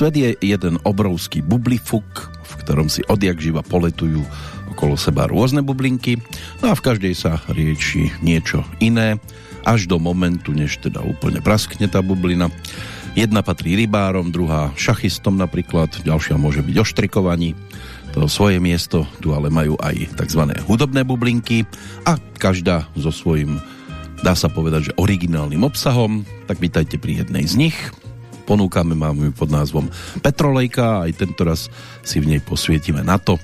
Svet je jeden obrovský bublifuk, v ktorom si odjak živa poletujú okolo seba rôzne bublinky, no a v každej sa rieči niečo iné, až do momentu, než teda úplne praskne tá bublina. Jedna patrí rybárom, druhá šachistom napríklad, ďalšia môže byť oštrikovaní. To svoje miesto tu ale majú aj tzv. hudobné bublinky a každá so svojím, dá sa povedať, že originálnym obsahom. Tak vítajte pri jednej z nich ponúkame, máme ju pod názvom Petrolejka a aj tento raz si v nej posvietime na to,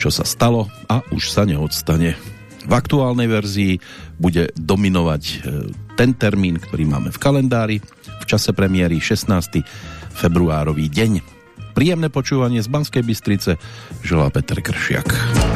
čo sa stalo a už sa neodstane. V aktuálnej verzii bude dominovať e, ten termín, ktorý máme v kalendári, v čase premiéry 16. februárový deň. Príjemné počúvanie z Banskej Bystrice želá Peter Kršiak.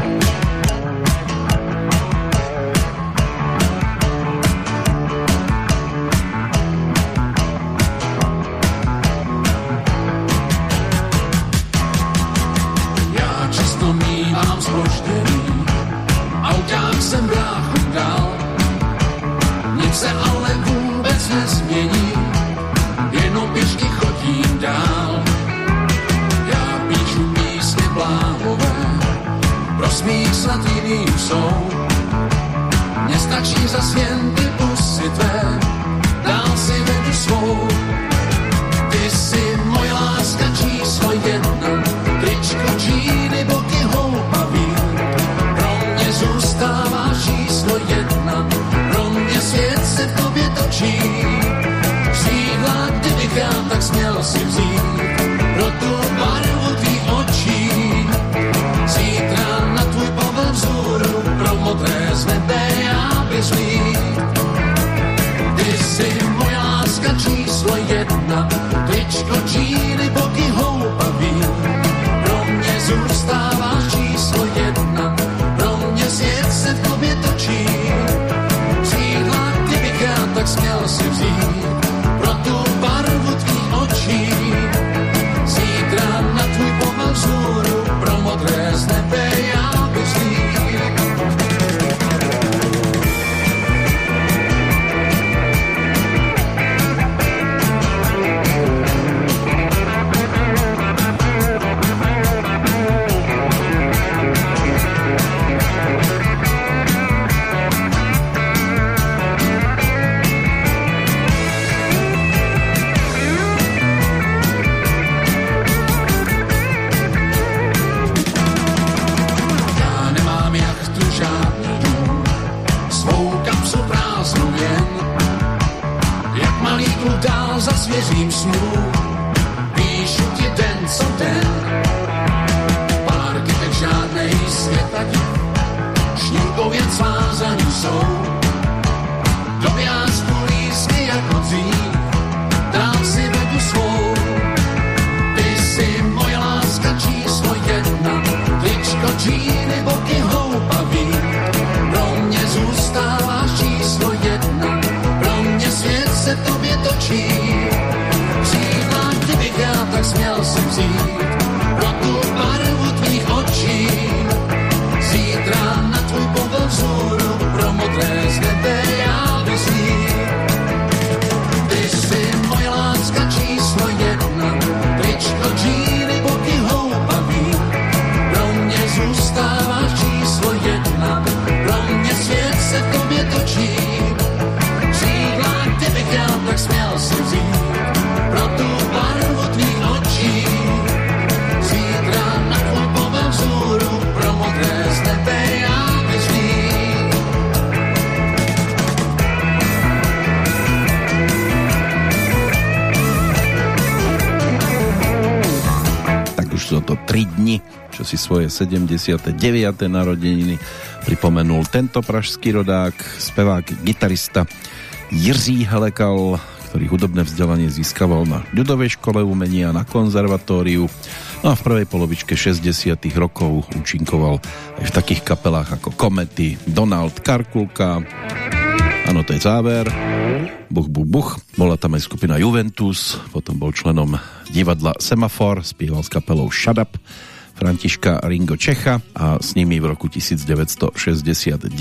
Anybody svoje 79. narodeniny pripomenul tento pražský rodák, spevák, gitarista Jiří Helekal, ktorý hudobné vzdelanie získaval na ľudovej škole umenia na konzervatóriu no a v prvej polovičke 60 rokov účinkoval aj v takých kapelách ako Komety, Donald Karkulka, áno to je záver, Buch, buch, buch. Bola tam aj skupina Juventus, potom bol členom divadla Semafor, spieval s kapelou Shut Františka Ringo Čecha a s nimi v roku 1969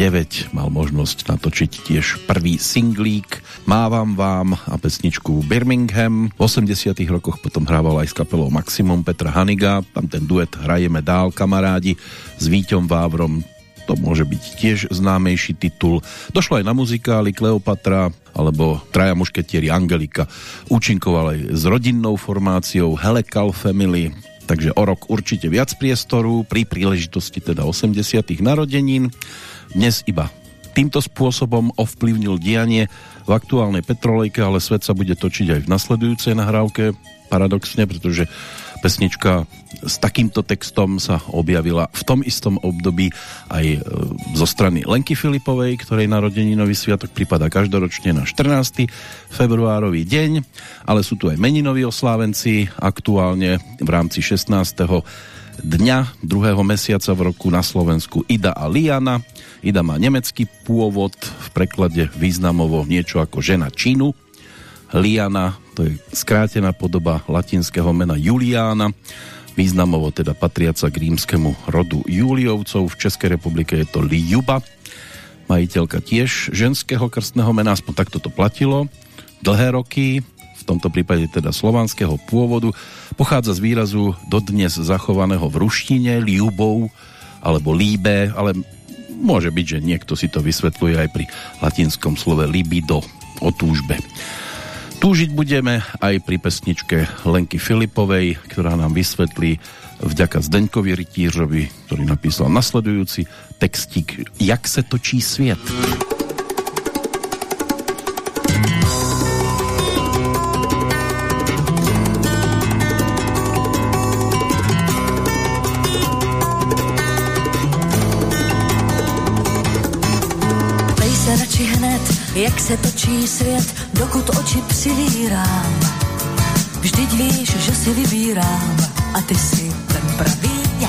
mal možnosť natočiť tiež prvý singlík Mávam vám a pesničku Birmingham. V 80 rokoch potom hrával aj s kapelou Maximum Petra Haniga, tam ten duet Hrajeme dál kamarádi s Víťom Vávrom to môže byť tiež známejší titul. Došlo aj na muzikály Kleopatra alebo Traja mušketieri Angelika. Účinkoval aj s rodinnou formáciou Helekal Family, takže o rok určite viac priestoru pri príležitosti teda 80. narodenín. Dnes iba týmto spôsobom ovplyvnil dianie v aktuálnej petrolejke, ale svet sa bude točiť aj v nasledujúcej nahrávke, paradoxne, pretože Pesnička s takýmto textom sa objavila v tom istom období aj e, zo strany Lenky Filipovej, ktorej narodeninový sviatok prípada každoročne na 14. februárový deň, ale sú tu aj meninoví oslávenci, aktuálne v rámci 16. dňa druhého mesiaca v roku na Slovensku Ida a Liana. Ida má nemecký pôvod, v preklade významovo niečo ako žena Čínu. Liana to je skrátená podoba latinského mena Juliána, významovo teda patriaca k rímskemu rodu Juliovcov. V Českej republike je to Liuba, majiteľka tiež ženského krstného mena, aspoň takto to platilo. Dlhé roky, v tomto prípade teda slovanského pôvodu, pochádza z výrazu dodnes zachovaného v ruštine, Liubou alebo Líbe, ale môže byť, že niekto si to vysvetľuje aj pri latinskom slove libido o túžbe. Túžiť budeme aj pri pesničke Lenky Filipovej, ktorá nám vysvetlí vďaka Zdeňkovi Rytířovi, ktorý napísal nasledujúci textík Jak se točí svět. Se točí svět, dokud oči přivírám. Vždyť víš, že si vybírám a ty si ten pravý.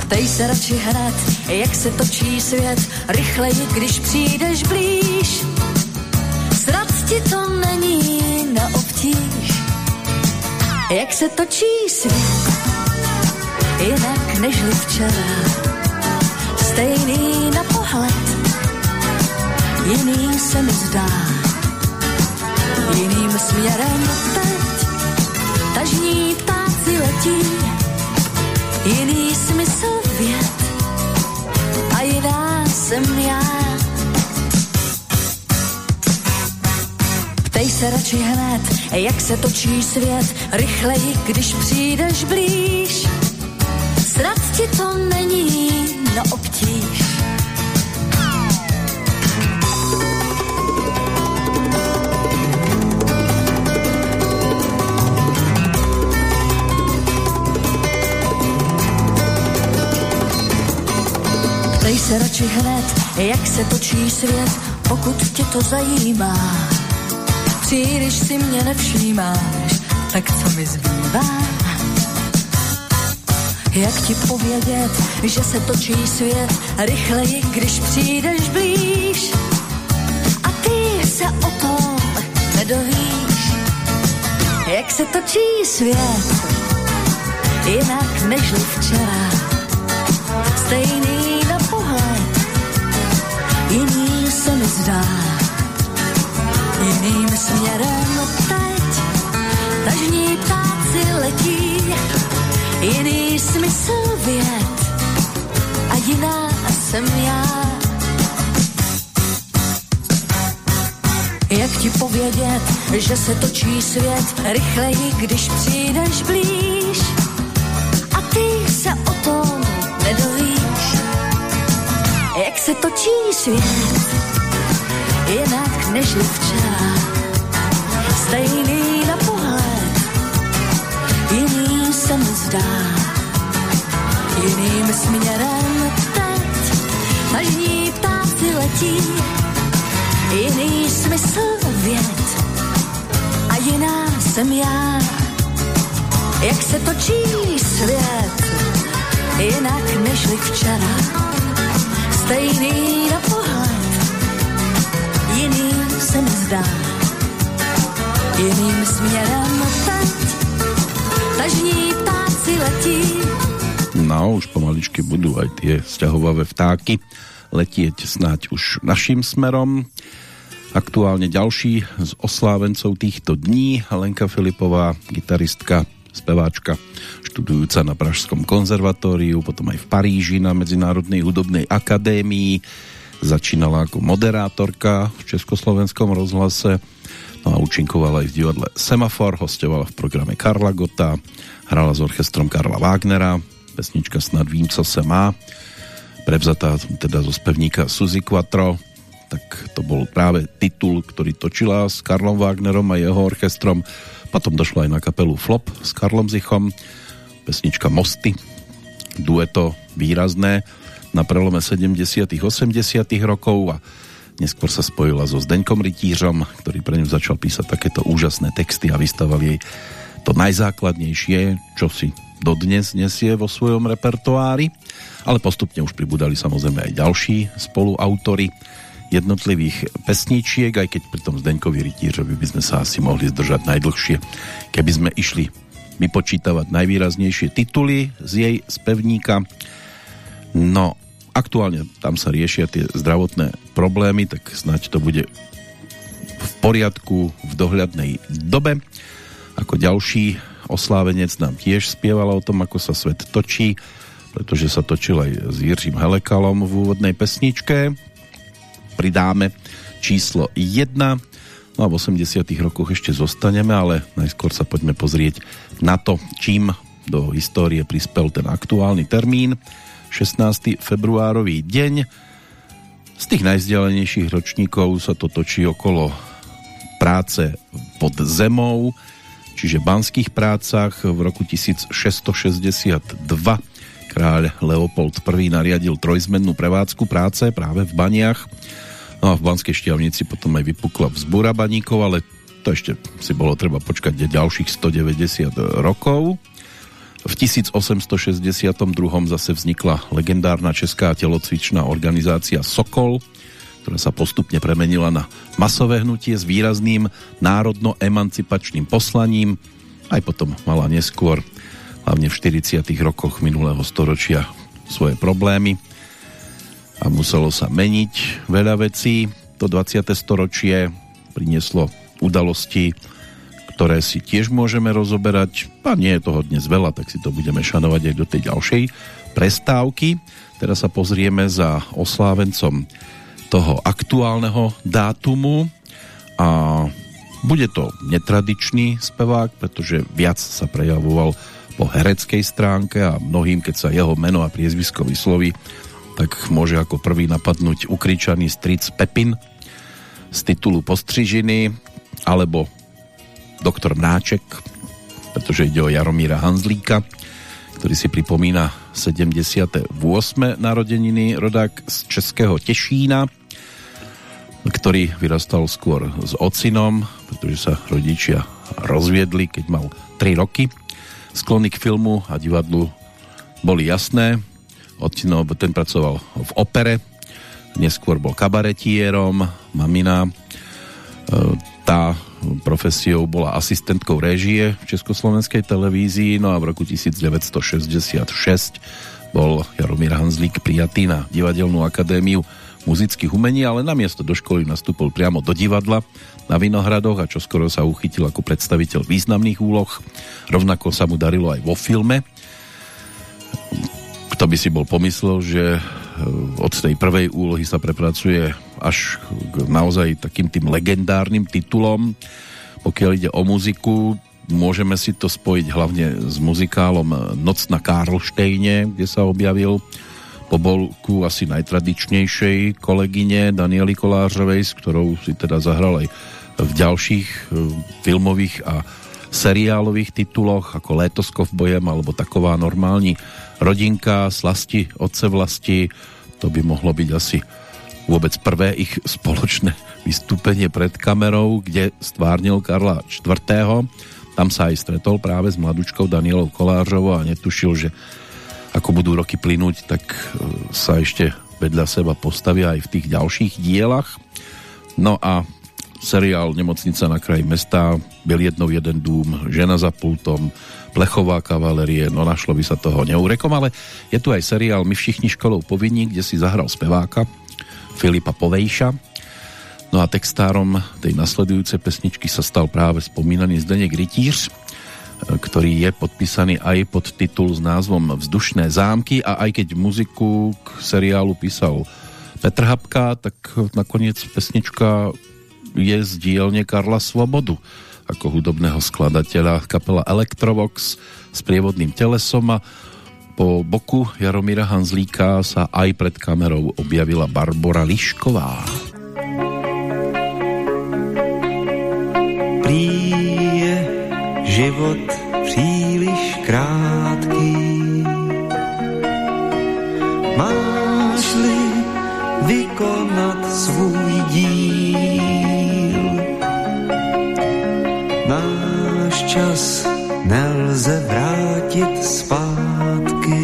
Ptej se radši hned, jak se točí svět, rychleji, když přijdeš blíž. Zrad ti to není na obtíž, jak se točí svět, jinak nežli včera. Stejný na jiný se mi zdá. Jiným směrem teď tažní ptáci letí, jiný smysl věd a jiná jsem já. Ptej se radši hned, jak se točí svět, rychleji, když přijdeš blíž. Snad ti to není na obtíž Se radši hned, jak se točí svět, pokud tě to zajímá. Příliš si mě nevšímáš, tak co mi zbývá? Jak ti povědět, že se točí svět rychleji, když přijdeš blíž? A ty se o tom nedovíš, jak se točí svět, jinak než včera. Stejný se mi zdá. Jiným směrem teď tažní ptáci letí, jiný smysl věd a jiná jsem já. Jak ti povědět, že se točí svět rychleji, když přijdeš blíž a ty se o tom nedovíš jak se točí svět, jinak než včera. Stejný na pohled, jiný se mi zdá, jiným směrem teď tažní ptáci letí, jiný smysl věd a jiná jsem já. Jak se točí svět, jinak než včera stejný na pohled, se mi zdá, jiným směrem teď tažní ptáci letí, No, už pomaličky budú aj tie sťahovavé vtáky letieť snáď už našim smerom. Aktuálne ďalší z oslávencov týchto dní Lenka Filipová, gitaristka, speváčka, študujúca na Pražskom konzervatóriu, potom aj v Paríži na Medzinárodnej hudobnej akadémii. Začínala ako moderátorka v Československom rozhlase, no a účinkovala aj v divadle Semafor, hostovala v programe Karla Gota, hrala s orchestrom Karla Wagnera, pesnička Snad vím, co se má, prevzatá teda zo spevníka Suzy Quattro, tak to bol práve titul, ktorý točila s Karlom Wagnerom a jeho orchestrom. Potom došlo aj na kapelu Flop s Karlom Zichom, pesnička Mosty, dueto výrazné na prelome 70 80 rokov a neskôr sa spojila so Zdeňkom Rytířom, ktorý pre ňu začal písať takéto úžasné texty a vystaval jej to najzákladnejšie, čo si dodnes nesie vo svojom repertoári ale postupne už pribudali samozrejme aj ďalší spoluautory jednotlivých pesničiek, aj keď pri tom Zdeňkovi Rytířovi by sme sa asi mohli zdržať najdlhšie, keby sme išli vypočítavať najvýraznejšie tituly z jej spevníka. No, aktuálne tam sa riešia tie zdravotné problémy, tak snáď to bude v poriadku v dohľadnej dobe. Ako ďalší oslávenec nám tiež spievala o tom, ako sa svet točí pretože sa točil aj s Jiřím Helekalom v úvodnej pesničke. Pridáme číslo 1. No a v 80 rokoch ešte zostaneme, ale najskôr sa poďme pozrieť na to, čím do histórie prispel ten aktuálny termín. 16. februárový deň. Z tých najzdialenejších ročníkov sa to točí okolo práce pod zemou, čiže banských prácach v roku 1662 kráľ Leopold I nariadil trojzmennú prevádzku práce práve v baniach. No a v Banskej štiavnici potom aj vypukla vzbúra baníkov, ale to ešte si bolo treba počkať ďalších 190 rokov. V 1862 zase vznikla legendárna česká telocvičná organizácia Sokol, ktorá sa postupne premenila na masové hnutie s výrazným národno-emancipačným poslaním. Aj potom mala neskôr hlavne v 40. rokoch minulého storočia svoje problémy a muselo sa meniť veľa vecí. To 20. storočie prinieslo udalosti, ktoré si tiež môžeme rozoberať a nie je toho dnes veľa, tak si to budeme šanovať aj do tej ďalšej prestávky. Teraz sa pozrieme za oslávencom toho aktuálneho dátumu a bude to netradičný spevák, pretože viac sa prejavoval po hereckej stránke a mnohým, keď sa jeho meno a priezvisko vysloví, tak môže ako prvý napadnúť ukričaný stric Pepin z titulu Postřižiny alebo doktor Mnáček, pretože ide o Jaromíra Hanzlíka, ktorý si pripomína 78. narodeniny rodák z Českého Tešína, ktorý vyrastal skôr s ocinom, pretože sa rodičia rozviedli, keď mal 3 roky Sklony k filmu a divadlu boli jasné. Otino ten pracoval v opere, neskôr bol kabaretierom, mamina. E, tá profesiou bola asistentkou réžie v Československej televízii, no a v roku 1966 bol Jaromír Hanzlík prijatý na Divadelnú akadémiu muzických umení, ale namiesto do školy nastúpil priamo do divadla na Vinohradoch a čoskoro sa uchytil ako predstaviteľ významných úloh. Rovnako sa mu darilo aj vo filme. Kto by si bol pomyslel, že od tej prvej úlohy sa prepracuje až k naozaj takým tým legendárnym titulom. Pokiaľ ide o muziku, môžeme si to spojiť hlavne s muzikálom Noc na Karlštejne, kde sa objavil po bolku asi najtradičnejšej kolegyne Daniely Kolářovej, s ktorou si teda zahral aj v ďalších e, filmových a seriálových tituloch ako Létosko v bojem alebo taková normální rodinka, slasti, otce vlasti. To by mohlo byť asi vôbec prvé ich spoločné vystúpenie pred kamerou, kde stvárnil Karla IV. Tam sa aj stretol práve s mladučkou Danielou Kolářovou a netušil, že ako budú roky plynúť, tak e, sa ešte vedľa seba postavia aj v tých ďalších dielach. No a seriál Nemocnica na kraji mesta, Byl jednou jeden dům, Žena za pultom, plechová kavalerie, no našlo by sa toho neurekom, ale je tu aj seriál My všichni školou povinní, kde si zahral speváka Filipa Povejša. No a textárom tej nasledujúcej pesničky sa stal práve spomínaný Zdeněk Rytíř, ktorý je podpísaný aj pod titul s názvom Vzdušné zámky a aj keď muziku k seriálu písal Petr Habka, tak nakoniec pesnička je z dielne Karla Svobodu ako hudobného skladateľa kapela Electrovox s prievodným telesom a po boku Jaromíra Hanzlíka sa aj pred kamerou objavila Barbora Lišková. Prý je život příliš krátký. Máš-li vykonat svůj díl, čas nelze vrátit zpátky.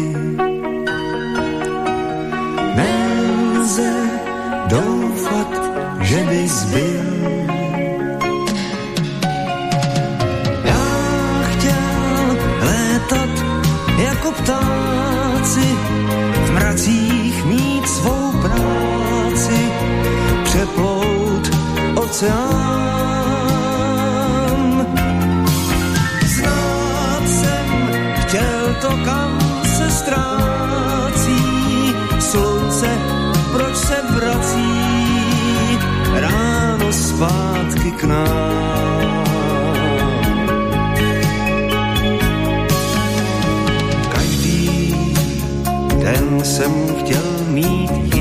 Nelze doufat, že bys byl jako ptáci v mracích mít svou práci, přeplout oceán. Ztrácí, slunce proč se vrací, ráno zpátky k nám. ten jsem chtěl mít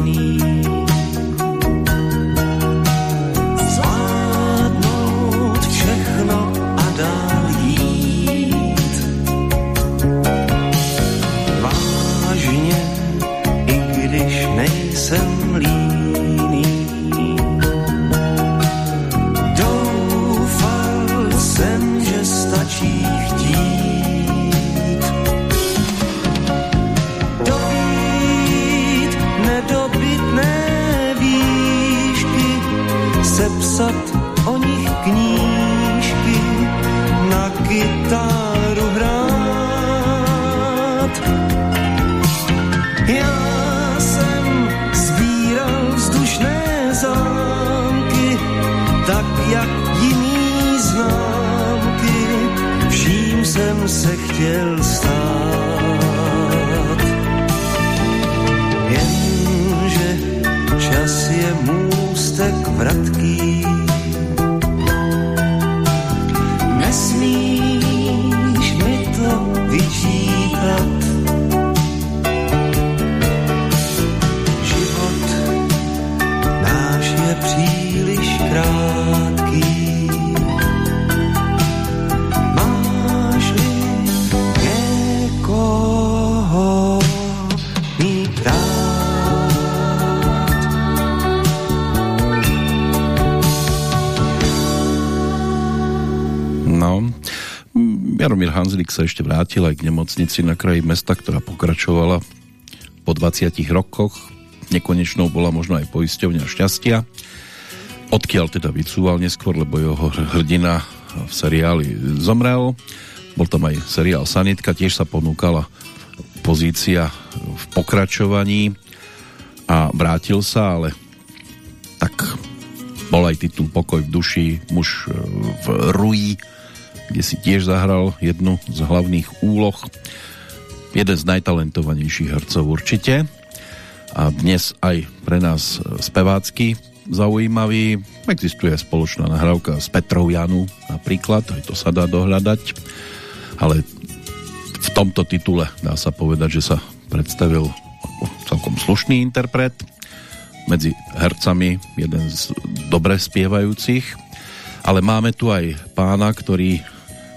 se chtěl stát. Jaromír Hanzlik sa ešte vrátil aj k nemocnici na kraji mesta, ktorá pokračovala po 20 rokoch. Nekonečnou bola možno aj poisťovňa šťastia. Odkiaľ teda vycúval neskôr, lebo jeho hrdina v seriáli zomrel. Bol tam aj seriál Sanitka, tiež sa ponúkala pozícia v pokračovaní a vrátil sa, ale tak bol aj titul Pokoj v duši, muž v Rui, kde si tiež zahral jednu z hlavných úloh. Jeden z najtalentovanejších hercov určite. A dnes aj pre nás spevácky zaujímavý. Existuje spoločná nahrávka s Petrou Janu napríklad, aj to sa dá dohľadať. Ale v tomto titule dá sa povedať, že sa predstavil celkom slušný interpret medzi hercami, jeden z dobre spievajúcich. Ale máme tu aj pána, ktorý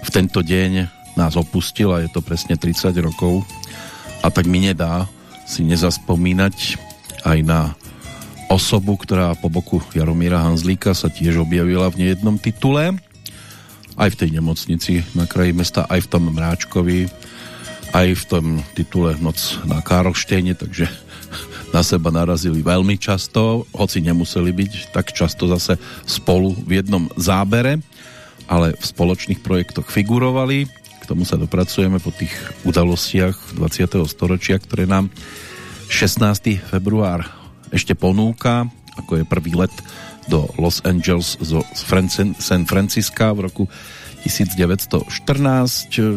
v tento deň nás opustil a je to presne 30 rokov a tak mi nedá si nezaspomínať aj na osobu, ktorá po boku Jaromíra Hanzlíka sa tiež objavila v nejednom titule aj v tej nemocnici na kraji mesta, aj v tom Mráčkovi aj v tom titule Noc na Karlštejne, takže na seba narazili veľmi často, hoci nemuseli byť tak často zase spolu v jednom zábere ale v spoločných projektoch figurovali. K tomu sa dopracujeme po tých udalostiach 20. storočia, ktoré nám 16. február ešte ponúka, ako je prvý let do Los Angeles zo San Francisca v roku 1914.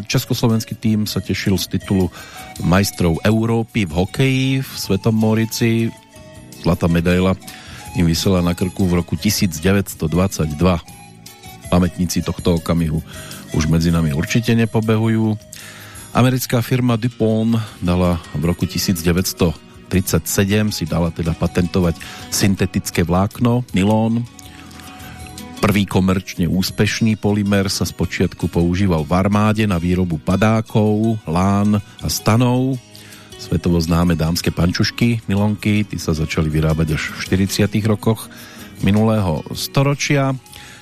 Československý tým sa tešil z titulu majstrov Európy v hokeji v Svetom Morici. Zlatá medaila im vysela na krku v roku 1922. Pamätníci tohto okamihu už medzi nami určite nepobehujú. Americká firma DuPont dala v roku 1937 si dala teda patentovať syntetické vlákno, nylon. Prvý komerčne úspešný polymer sa spočiatku používal v armáde na výrobu padákov, lán a stanov. Svetovo známe dámske pančušky, nylonky, tí sa začali vyrábať až v 40 rokoch minulého storočia,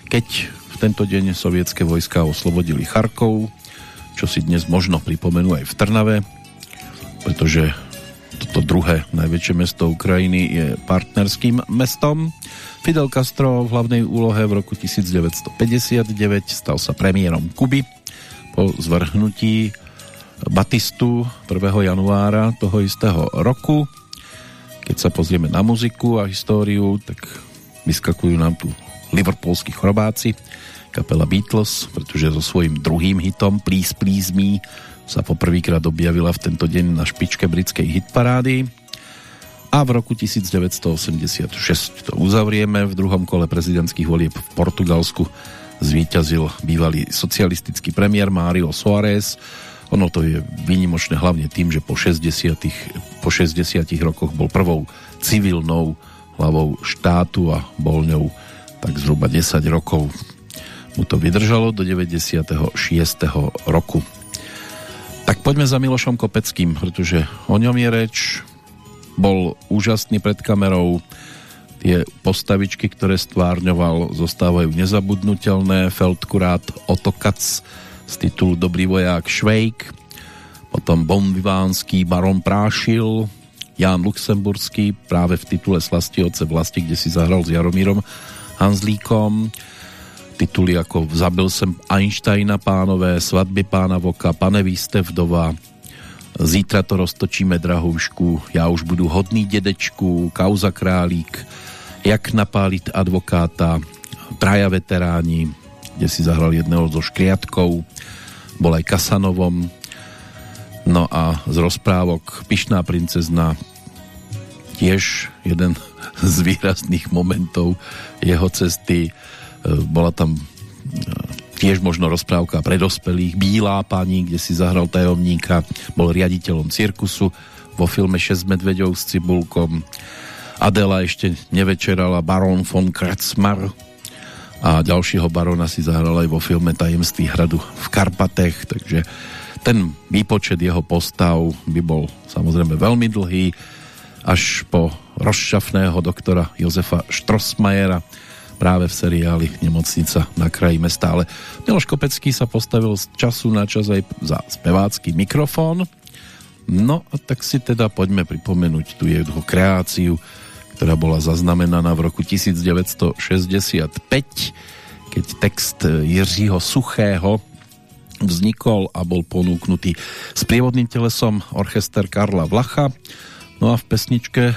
keď v tento deň sovietské vojska oslobodili Charkov, čo si dnes možno pripomenú aj v Trnave, pretože toto druhé najväčšie mesto Ukrajiny je partnerským mestom. Fidel Castro v hlavnej úlohe v roku 1959 stal sa premiérom Kuby po zvrhnutí Batistu 1. januára toho istého roku. Keď sa pozrieme na muziku a históriu, tak vyskakujú nám tu liverpoolskí chrobáci, kapela Beatles, pretože so svojím druhým hitom Please Please Me sa poprvýkrát objavila v tento deň na špičke britskej hitparády a v roku 1986 to uzavrieme. V druhom kole prezidentských volieb v Portugalsku zvíťazil bývalý socialistický premiér Mário Soares. Ono to je výnimočné hlavne tým, že po 60, po 60 rokoch bol prvou civilnou hlavou štátu a bol ňou tak zhruba 10 rokov mu to vydržalo do 96. roku. Tak poďme za Milošom Kopeckým, pretože o ňom je reč. Bol úžasný pred kamerou. Tie postavičky, ktoré stvárňoval, zostávajú nezabudnutelné. Feldkurát Otokac z titulu Dobrý voják Švejk, potom Bonvivánsky baron Prášil, Ján Luxemburský práve v titule Slastioce vlasti, kde si zahral s Jaromírom Hanzlíkom, tituly ako Zabil sem Einsteina pánové, Svatby pána Voka, Pane výste vdova, Zítra to roztočíme drahoušku, Já už budu hodný dědečku, Kauza králík, Jak napálit advokáta, Traja veteráni, kde si zahral jedného so Škriatkou, bol aj Kasanovom, no a z rozprávok Pišná princezna tiež jeden z výrazných momentov jeho cesty. E, bola tam e, tiež možno rozprávka pre dospelých. Bílá pani, kde si zahral tajomníka, bol riaditeľom cirkusu vo filme 6 medveďov s cibulkom. Adela ešte nevečerala Baron von Kratzmar. A ďalšieho barona si zahral aj vo filme Tajemství hradu v Karpatech, takže ten výpočet jeho postav by bol samozrejme veľmi dlhý až po rozšafného doktora Jozefa Štrosmajera, práve v seriáli Nemocnica na kraji mesta. Ale Miloš Kopecký sa postavil z času na čas aj za spevácky mikrofón. No tak si teda poďme pripomenúť tú jeho kreáciu, ktorá bola zaznamenaná v roku 1965, keď text Jiřího Suchého vznikol a bol ponúknutý s prievodným telesom orchester Karla Vlacha. No a v pesničke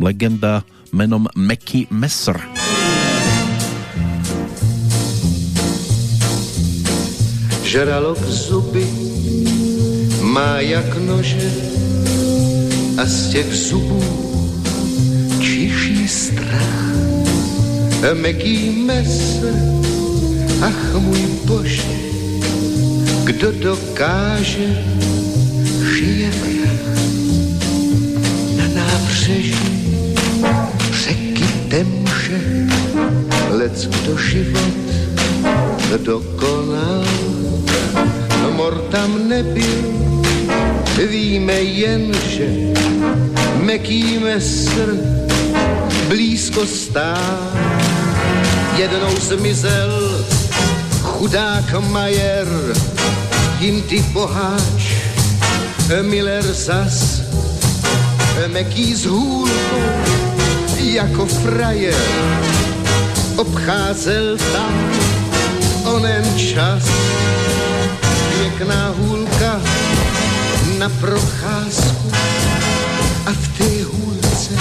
legenda menom Meky Messer. žralok zuby má jak nože a z těch zubů čiší strach. Meký mese, ach můj bože, kdo dokáže, šije vrach. Na nábřeží řeky temže, lec kdo život dokonal mor tam nebyl, víme jen, že meký mesr blízko stál. Jednou zmizel chudák Majer, jim ty boháč, Miller zas, meký z hůlkou, jako frajer, obcházel tam onen čas pěkná hůlka na procházku a v té hůlce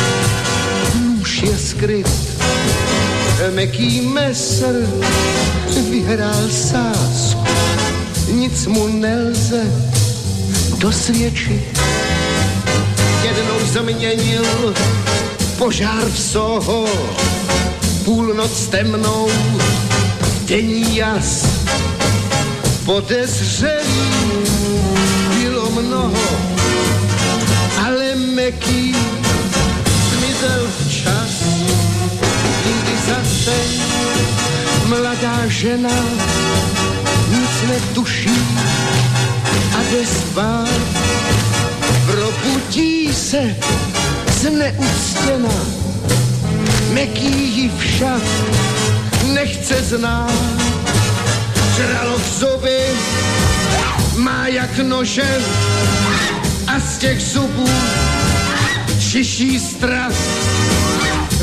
nůž je skryt. Meký mesr vyhrál sásku, nic mu nelze dosvědčit. Jednou změnil požár v Soho, půlnoc temnou, denní jas. Podezřelý bylo mnoho, ale meký zmizel včas. Jindy zase mladá žena nic netuší a jde spát. Probudí se zneuctěna, meký ji však nechce znát. Žralo v zuby, má jak nože a z těch zubů šiší strach.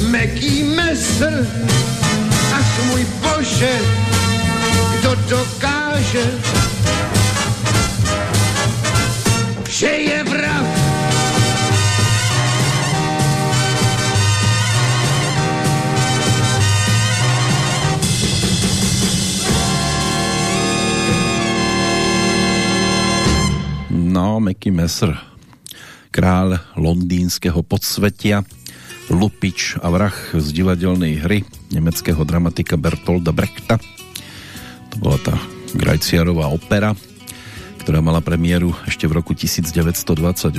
Meký mesr, ach můj bože, kdo dokáže, že je vrah. No, Meky Messer, kráľ londýnskeho podsvetia, lupič a vrah z divadelnej hry nemeckého dramatika Bertolda Brechta. To bola tá Grajciarová opera, ktorá mala premiéru ešte v roku 1928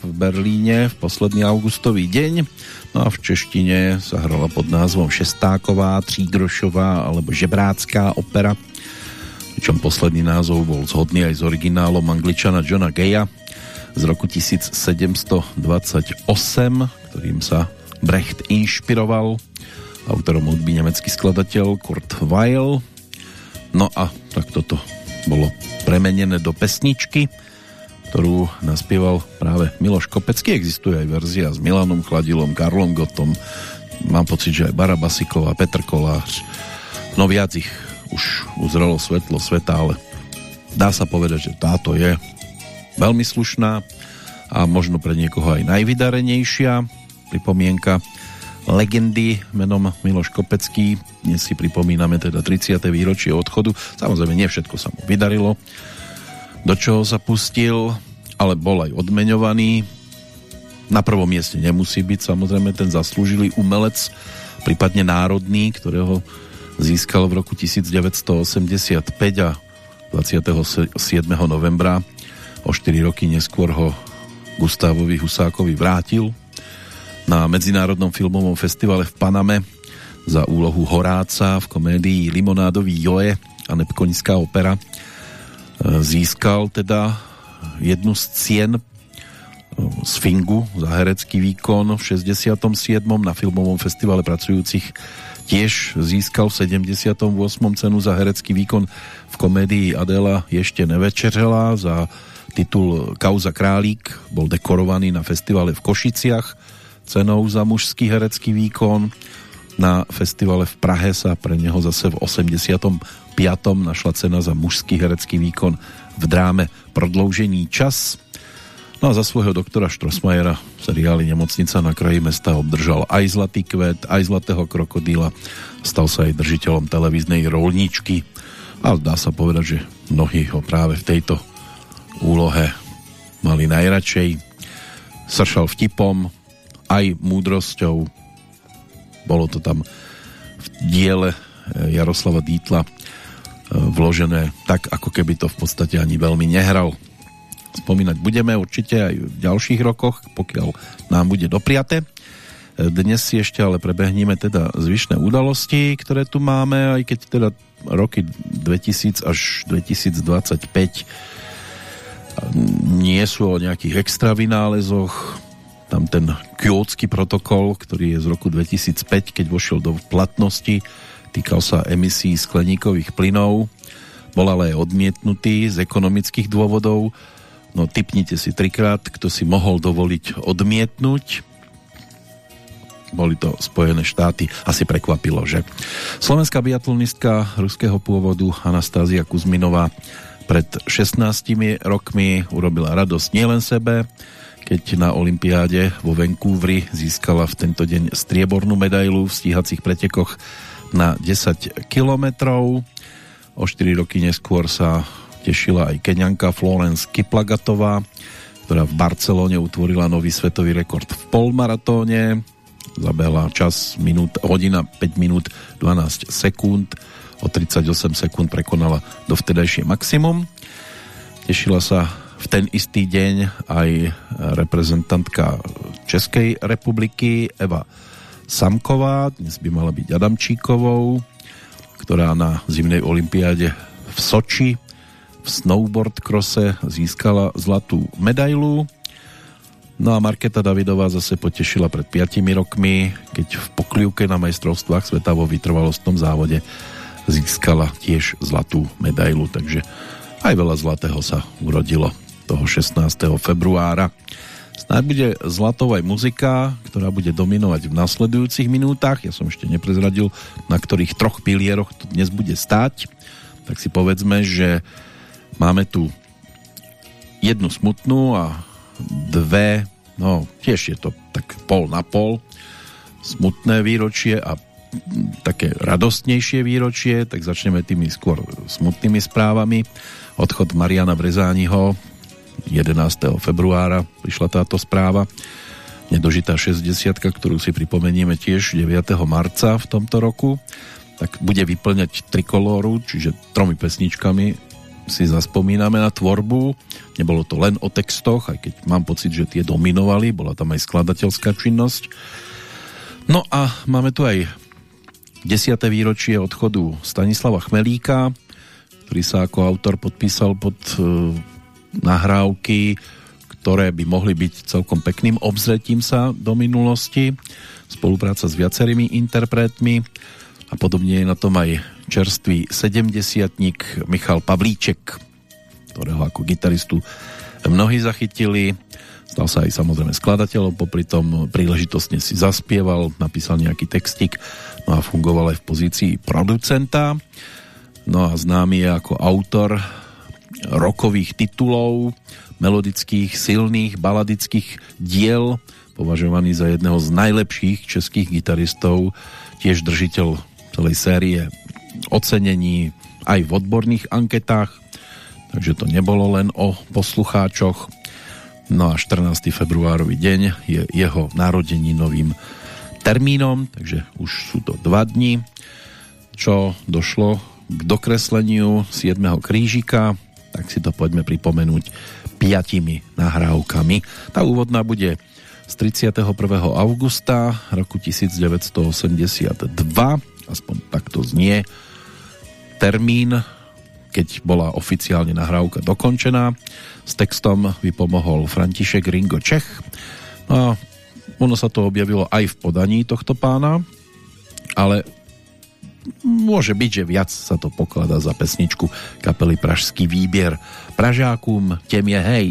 v Berlíne v posledný augustový deň. No a v češtine sa hrala pod názvom Šestáková, Třígrošová alebo Žebrácká opera pričom posledný názov bol zhodný aj s originálom angličana Johna Gaya z roku 1728, ktorým sa Brecht inšpiroval. Autorom hudby nemecký skladateľ Kurt Weill. No a tak toto bolo premenené do pesničky, ktorú naspieval práve Miloš Kopecký. Existuje aj verzia s Milanom Chladilom, Karlom Gotom, mám pocit, že aj Barabasiková, Petr Kolář, no viac ich už uzrelo svetlo sveta, ale dá sa povedať, že táto je veľmi slušná a možno pre niekoho aj najvydarenejšia pripomienka legendy menom Miloš Kopecký. Dnes si pripomíname teda 30. výročie odchodu. Samozrejme, nie všetko sa mu vydarilo, do čoho sa pustil, ale bol aj odmeňovaný. Na prvom mieste nemusí byť samozrejme ten zaslúžilý umelec, prípadne národný, ktorého získal v roku 1985 a 27. novembra o 4 roky neskôr ho Gustávovi Husákovi vrátil na Medzinárodnom filmovom festivale v Paname za úlohu Horáca v komédii Limonádový Joe a Nepkoňská opera získal teda jednu z cien z Fingu za herecký výkon v 67. na filmovom festivale pracujúcich tiež získal v 78. cenu za herecký výkon v komédii Adela ešte nevečeřela za titul Kauza Králík bol dekorovaný na festivale v Košiciach cenou za mužský herecký výkon na festivale v Prahe sa pre neho zase v 85. našla cena za mužský herecký výkon v dráme Prodloužení čas No a za svojho doktora Štrosmajera v seriáli Nemocnica na kraji mesta obdržal aj Zlatý kvet, aj Zlatého krokodíla. Stal sa aj držiteľom televíznej rolničky a dá sa povedať, že mnohí ho práve v tejto úlohe mali najradšej. Sršal vtipom, aj múdrosťou. Bolo to tam v diele Jaroslava Dítla e, vložené tak, ako keby to v podstate ani veľmi nehral spomínať budeme určite aj v ďalších rokoch, pokiaľ nám bude dopriate. Dnes si ešte ale prebehneme teda zvyšné udalosti, ktoré tu máme, aj keď teda roky 2000 až 2025 nie sú o nejakých extra vynálezoch. Tam ten kjótsky protokol, ktorý je z roku 2005, keď vošiel do platnosti, týkal sa emisí skleníkových plynov, bol ale odmietnutý z ekonomických dôvodov No typnite si trikrát, kto si mohol dovoliť odmietnúť. Boli to Spojené štáty. Asi prekvapilo, že? Slovenská biatlonistka ruského pôvodu Anastázia Kuzminová pred 16 rokmi urobila radosť nielen sebe, keď na Olympiáde vo Vancouveri získala v tento deň striebornú medailu v stíhacích pretekoch na 10 kilometrov. O 4 roky neskôr sa tešila aj Keňanka Florence Kiplagatová, ktorá v Barcelone utvorila nový svetový rekord v polmaratóne. Zabehla čas minút, hodina 5 minút 12 sekúnd. O 38 sekúnd prekonala dovtedajšie maximum. Tešila sa v ten istý deň aj reprezentantka Českej republiky Eva Samková, dnes by mala byť Adamčíkovou, ktorá na zimnej olympiáde v Soči v snowboard krose získala zlatú medailu. No a Marketa Davidová zase potešila pred 5 rokmi, keď v pokliuke na majstrovstvách sveta vo vytrvalostnom závode získala tiež zlatú medailu, takže aj veľa zlatého sa urodilo toho 16. februára. Snáď bude zlatou aj muzika, ktorá bude dominovať v nasledujúcich minútach. Ja som ešte neprezradil, na ktorých troch pilieroch to dnes bude stáť. Tak si povedzme, že Máme tu jednu smutnú a dve, no tiež je to tak pol na pol, smutné výročie a také radostnejšie výročie, tak začneme tými skôr smutnými správami. Odchod Mariana Brezániho 11. februára prišla táto správa. Nedožitá 60 ktorú si pripomenieme tiež 9. marca v tomto roku, tak bude vyplňať trikolóru, čiže tromi pesničkami si zaspomíname na tvorbu. Nebolo to len o textoch, aj keď mám pocit, že tie dominovali, bola tam aj skladateľská činnosť. No a máme tu aj 10. výročie odchodu Stanislava Chmelíka, ktorý sa ako autor podpísal pod e, nahrávky, ktoré by mohli byť celkom pekným obzretím sa do minulosti. Spolupráca s viacerými interpretmi a podobne je na tom aj čerstvý sedemdesiatník Michal Pavlíček, ktorého ako gitaristu mnohí zachytili. Stal sa aj samozrejme skladateľom, popri tom príležitostne si zaspieval, napísal nejaký textik, no a fungoval aj v pozícii producenta. No a známy je ako autor rokových titulov, melodických, silných, baladických diel, považovaný za jedného z najlepších českých gitaristov, tiež držiteľ celej série ocenení aj v odborných anketách, takže to nebolo len o poslucháčoch. No a 14. februárový deň je jeho novým termínom, takže už sú to dva dni, čo došlo k dokresleniu 7. krížika, tak si to poďme pripomenúť piatimi nahrávkami. Tá úvodná bude z 31. augusta roku 1982 aspoň takto znie termín, keď bola oficiálne nahrávka dokončená. S textom vypomohol František Ringo Čech. No ono sa to objavilo aj v podaní tohto pána, ale môže byť, že viac sa to pokladá za pesničku kapely Pražský výbier. Pražákum tem je hej.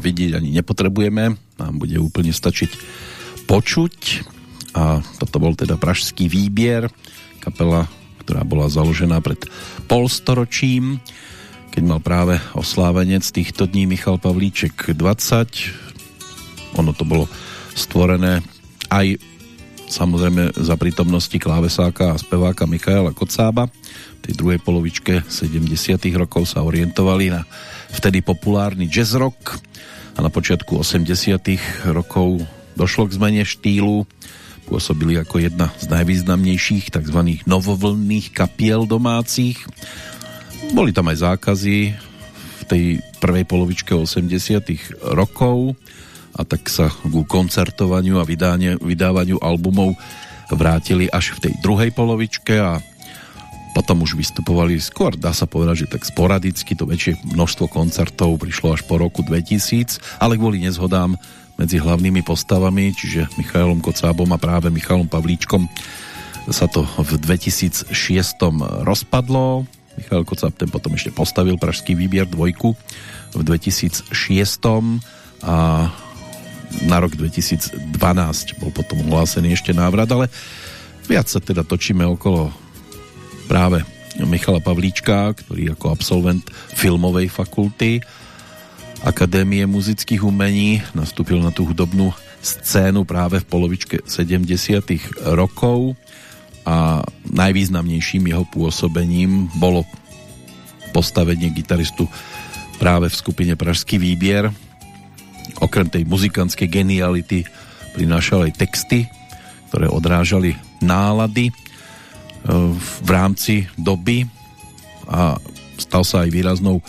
Vidieť ani nepotrebujeme, nám bude úplne stačiť počuť a toto bol teda pražský výbier, kapela, ktorá bola založená pred polstoročím, keď mal práve oslávenec týchto dní Michal Pavlíček 20. Ono to bolo stvorené aj samozrejme za prítomnosti klávesáka a speváka Michaela Kocába. V tej druhej polovičke 70 rokov sa orientovali na vtedy populárny jazz rock a na počiatku 80 rokov došlo k zmene štýlu. Pôsobili ako jedna z najvýznamnejších tzv. novovlnných kapiel domácich. Boli tam aj zákazy v tej prvej polovičke 80 rokov a tak sa ku koncertovaniu a vydávaniu, vydávaniu albumov vrátili až v tej druhej polovičke a potom už vystupovali skôr, dá sa povedať, že tak sporadicky, to väčšie množstvo koncertov prišlo až po roku 2000, ale kvôli nezhodám medzi hlavnými postavami, čiže Michailom Kocábom a práve Michalom Pavlíčkom sa to v 2006 rozpadlo. Michal Kocáb ten potom ešte postavil Pražský výbier dvojku v 2006 a na rok 2012 bol potom ohlásený ešte návrat, ale viac sa teda točíme okolo práve Michala Pavlíčka, ktorý ako absolvent filmovej fakulty Akadémie muzických umení nastúpil na tú hudobnú scénu práve v polovičke 70 rokov a najvýznamnejším jeho pôsobením bolo postavenie gitaristu práve v skupine Pražský výbier, okrem tej muzikantskej geniality prinášal aj texty, ktoré odrážali nálady v rámci doby a stal sa aj výraznou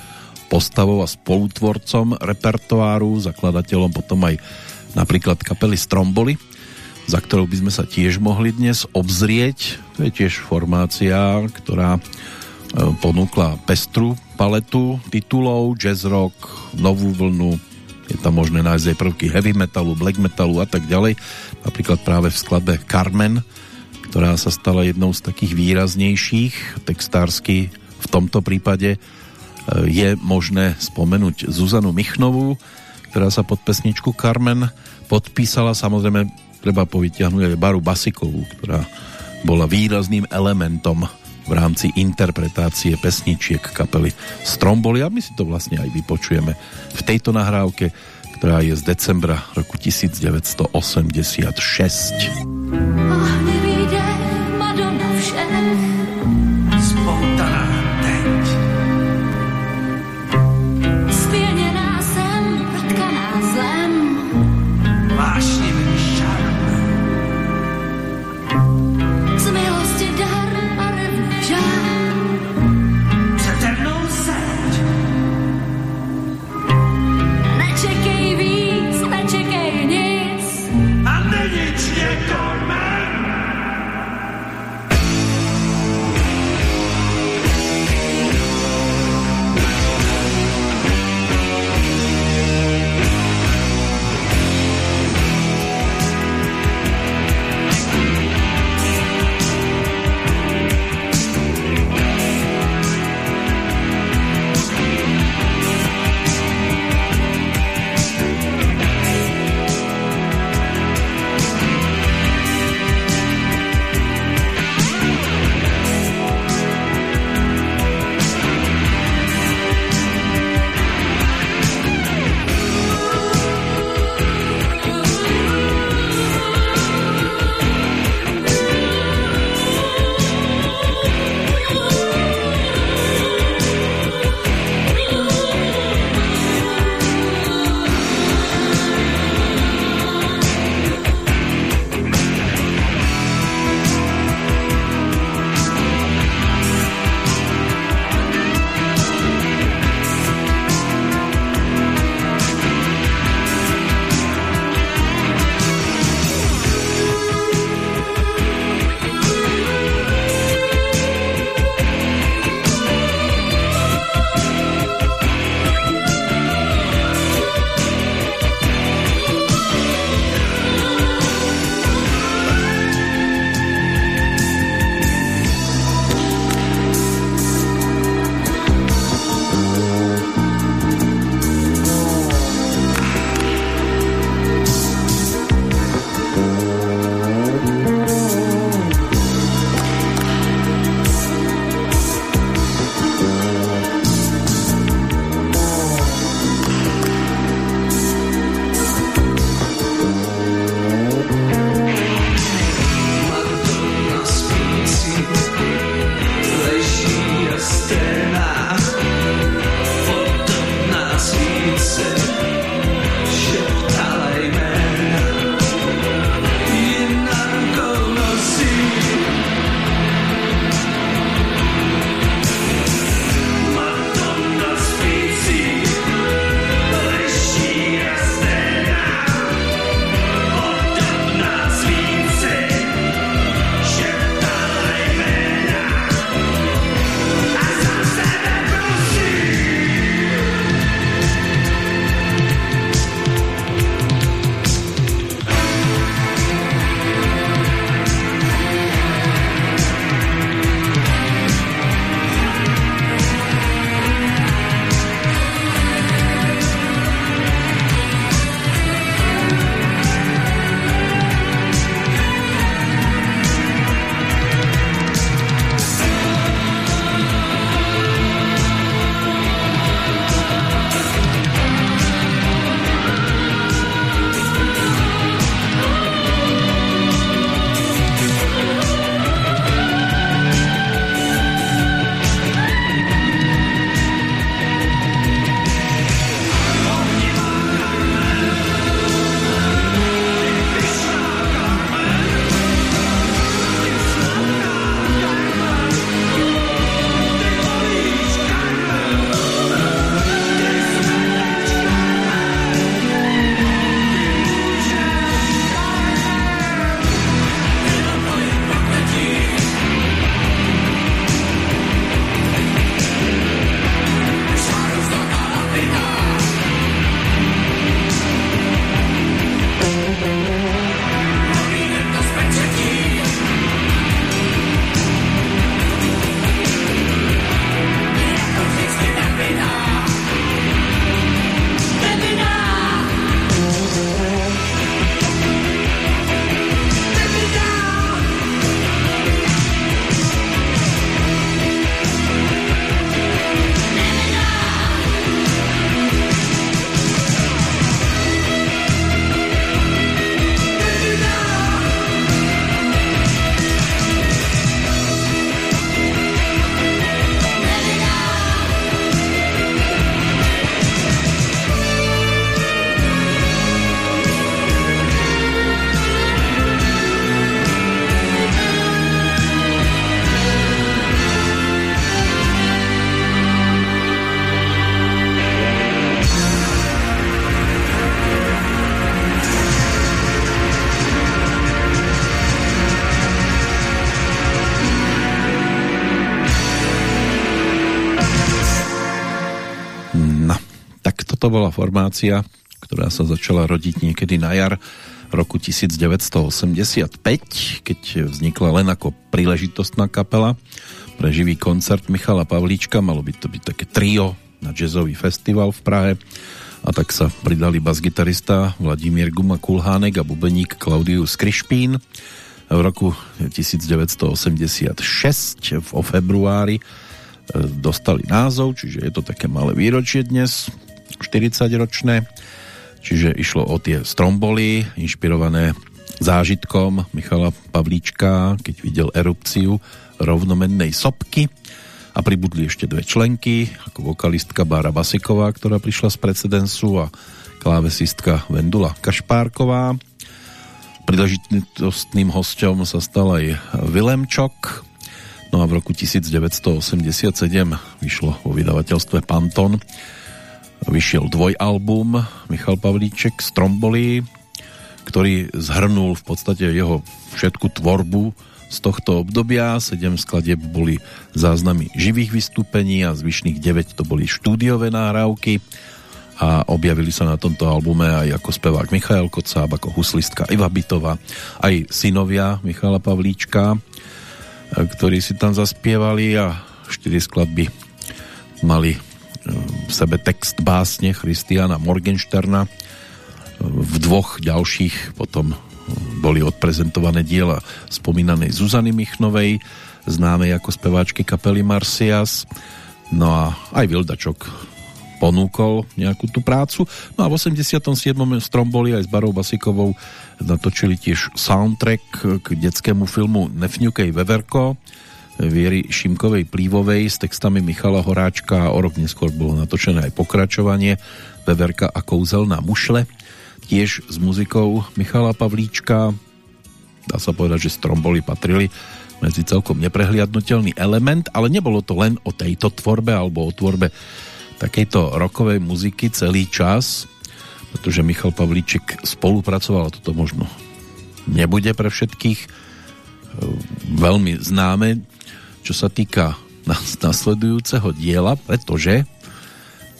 postavou a spolutvorcom repertoáru, zakladateľom potom aj napríklad kapely Stromboli, za ktorou by sme sa tiež mohli dnes obzrieť. To je tiež formácia, ktorá e, ponúkla pestru paletu titulov, jazz rock, novú vlnu, je tam možné nájsť aj prvky heavy metalu, black metalu a tak ďalej. Napríklad práve v skladbe Carmen, ktorá sa stala jednou z takých výraznejších textársky v tomto prípade e, je možné spomenúť Zuzanu Michnovú, ktorá sa pod pesničku Carmen podpísala. Samozrejme, treba povytiahnuť aj Baru Basikovú, ktorá bola výrazným elementom v rámci interpretácie pesničiek kapely Stromboli a my si to vlastne aj vypočujeme v tejto nahrávke, ktorá je z decembra roku 1986. Oh, ocean. Toto bola formácia, ktorá sa začala rodiť niekedy na jar roku 1985, keď vznikla len ako príležitostná kapela pre živý koncert Michala Pavlíčka. Malo by to byť také trio na jazzový festival v Prahe a tak sa pridali basgitarista Vladimír Guma Kulhánek a bubeník Klaudius Krišpín. V roku 1986 v februári e, dostali názov, čiže je to také malé výročie dnes, 40 ročné čiže išlo o tie stromboly inšpirované zážitkom Michala Pavlíčka, keď videl erupciu rovnomennej sopky a pribudli ešte dve členky, ako vokalistka Bára Basiková, ktorá prišla z precedensu a klávesistka Vendula Kašpárková. Príležitostným hostom sa stal aj Vilemčok, no a v roku 1987 vyšlo vo vydavateľstve Panton vyšiel dvojalbum Michal Pavlíček Stromboli, ktorý zhrnul v podstate jeho všetku tvorbu z tohto obdobia. Sedem skladieb boli záznamy živých vystúpení a zvyšných 9 to boli štúdiové náhrávky a objavili sa na tomto albume aj ako spevák Michal Kocáb, ako huslistka Iva Bitová, aj synovia Michala Pavlíčka, ktorí si tam zaspievali a štyri skladby mali v sebe text básne Christiana Morgensterna. V dvoch ďalších potom boli odprezentované diela spomínanej Zuzany Michnovej, známej ako speváčky kapely Marcias. No a aj Vildačok ponúkol nejakú tú prácu. No a v 87. Stromboli aj s Barou Basikovou natočili tiež soundtrack k detskému filmu Nefňukej Veverko, Viery Šimkovej Plívovej s textami Michala Horáčka a o rok neskôr bolo natočené aj pokračovanie Veverka a kouzelná mušle tiež s muzikou Michala Pavlíčka. Dá sa povedať, že Stromboli patrili medzi celkom neprehliadnutelný element, ale nebolo to len o tejto tvorbe alebo o tvorbe takejto rokovej muziky celý čas, pretože Michal Pavlíček spolupracoval, toto možno nebude pre všetkých e, veľmi známe čo sa týka nasledujúceho diela, pretože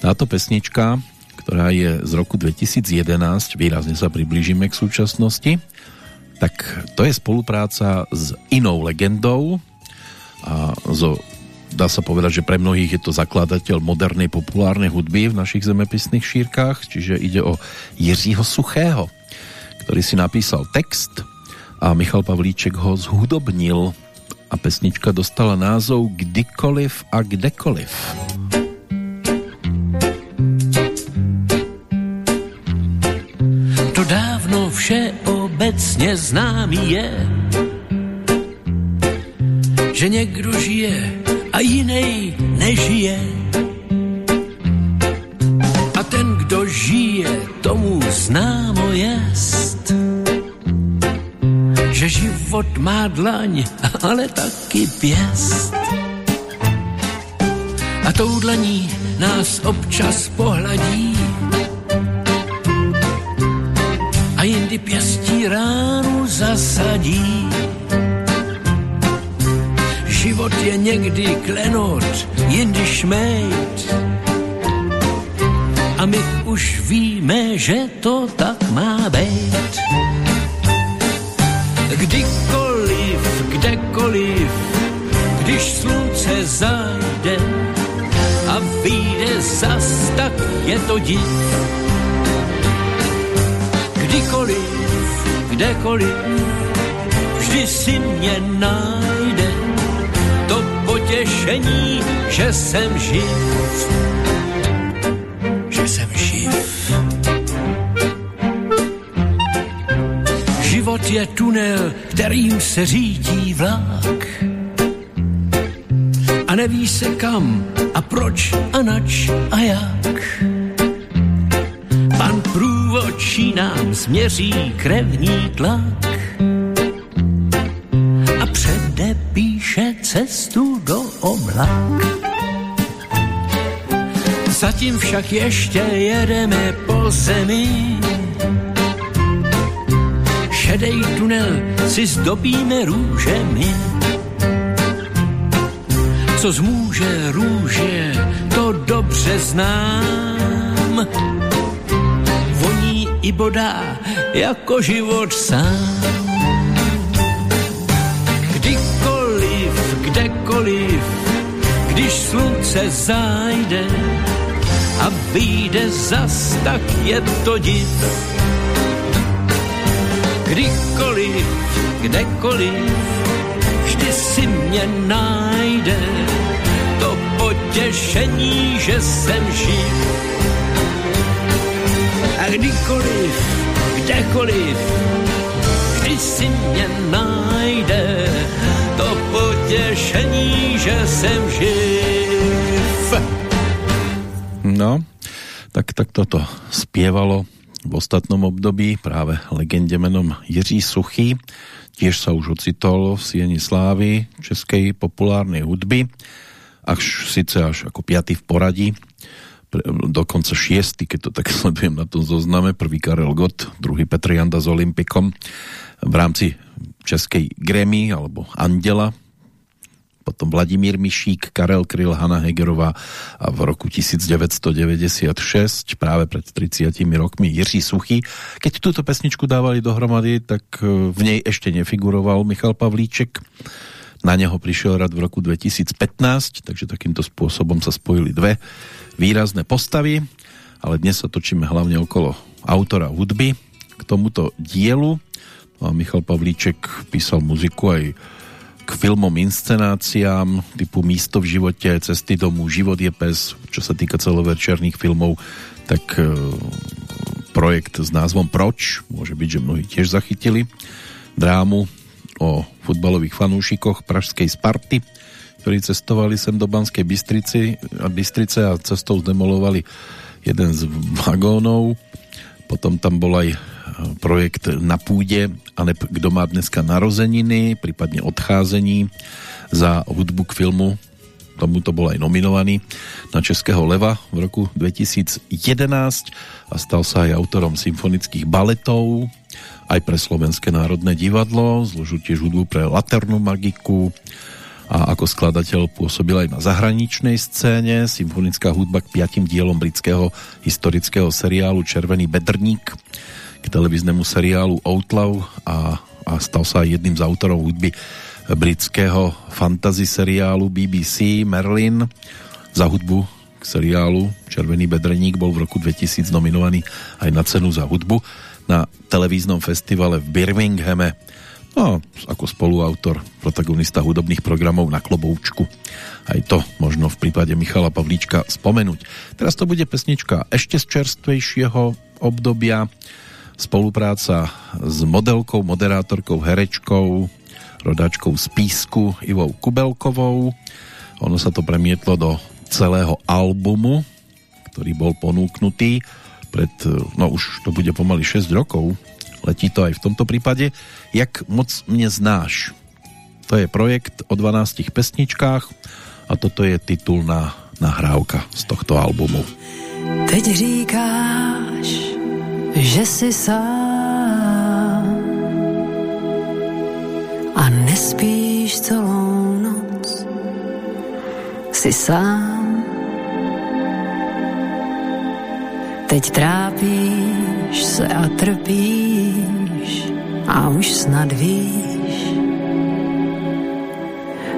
táto pesnička, ktorá je z roku 2011, výrazne sa priblížime k súčasnosti, tak to je spolupráca s inou legendou a zo, dá sa povedať, že pre mnohých je to zakladateľ modernej populárnej hudby v našich zemepisných šírkach, čiže ide o Jiřího Suchého, ktorý si napísal text a Michal Pavlíček ho zhudobnil a pesnička dostala názov Kdykoliv a kdekoliv. To dávno vše obecně známý je, že někdo žije a jiný nežije. Má dlaň, ale taky pěst. A tou dlaní nás občas pohladí a jindy pěstí ránu zasadí. Život je někdy klenot, jindy šmejt. A my už víme, že to tak má být kdykoliv, zajde a vyjde zas, tak je to div. Kdykoliv, kdekoliv, vždy si mě najde to potěšení, že jsem živ. Že jsem živ. Život je tunel, kterým se řídí vlak. Se kam a proč a nač a jak. Pan průvočí nám změří krevní tlak a předepíše cestu do oblak. Zatím však ještě jedeme po zemi, šedej tunel si zdobíme růžemi. Co zmůže růže, to dobře znám. voní i bodá jako život sám. Kdykoliv, kdekoliv, když slunce zájde a vyjde zas, tak je to div. Kdykoliv, kdekoliv, vždy si mě najde to potěšení, že jsem živ. A kdykoliv, kdekoliv, vždy si mě najde to potěšení, že jsem živ. No, tak, tak toto spievalo v ostatnom období práve legende menom Jiří Suchý. Tiež sa už ocitol v Sieni Slávy českej populárnej hudby, až síce až ako piatý v poradí, dokonca šiestý, keď to tak sledujem na tom zozname, prvý Karel Gott, druhý Petr Janda s Olympikom. V rámci českej Grammy alebo Andela potom Vladimír Mišík, Karel Kryl, Hanna Hegerová a v roku 1996, práve pred 30 rokmi, Jiří Suchý. Keď túto pesničku dávali dohromady, tak e, v nej ešte nefiguroval Michal Pavlíček. Na neho prišiel rad v roku 2015, takže takýmto spôsobom sa spojili dve výrazné postavy, ale dnes sa točíme hlavne okolo autora hudby k tomuto dielu. No a Michal Pavlíček písal muziku aj k filmom, inscenáciám typu Místo v živote, Cesty domů, Život je pes, čo sa týka celovečerných filmov, tak e, projekt s názvom Proč, môže byť, že mnohí tiež zachytili drámu o futbalových fanúšikoch pražskej Sparty, ktorí cestovali sem do Banskej Bystrice a cestou zdemolovali jeden z vagónov. Potom tam bol aj projekt Na půdě a ne, kdo má dneska narozeniny, prípadne odcházení za hudbu k filmu tomuto bol aj nominovaný na Českého leva v roku 2011 a stal sa aj autorom symfonických baletov aj pre Slovenské národné divadlo, zložil tiež hudbu pre Laternu magiku a ako skladateľ pôsobil aj na zahraničnej scéne. Symfonická hudba k piatim dielom britského historického seriálu Červený bedrník k televíznemu seriálu Outlaw a, a stal sa jedným z autorov hudby britského fantasy seriálu BBC Merlin. Za hudbu k seriálu Červený bedreník bol v roku 2000 nominovaný aj na cenu za hudbu na televíznom festivale v Birminghame. No, ako spoluautor protagonista hudobných programov na Kloboučku. Aj to možno v prípade Michala Pavlíčka spomenúť. Teraz to bude pesnička ešte z čerstvejšieho obdobia spolupráca s modelkou, moderátorkou, herečkou, rodáčkou z Písku Ivou Kubelkovou. Ono sa to premietlo do celého albumu, ktorý bol ponúknutý pred, no už to bude pomaly 6 rokov. Letí to aj v tomto prípade. Jak moc mne znáš? To je projekt o 12 pesničkách a toto je titulná nahrávka z tohto albumu. Teď říkáš, že si sám a nespíš celou noc. Si sám. Teď trápíš se a trpíš a už snad víš,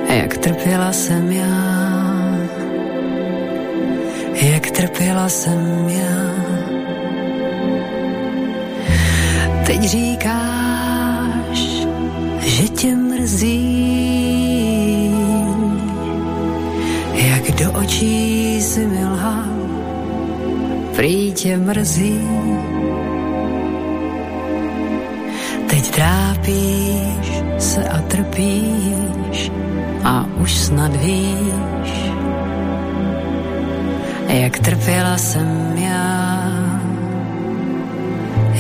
jak trpěla jsem já, jak trpěla jsem já. Teď říkáš, že tě mrzí, jak do očí si mi lhal, prý tě mrzí. Teď trápíš se a trpíš a už snad víš, jak trpěla jsem já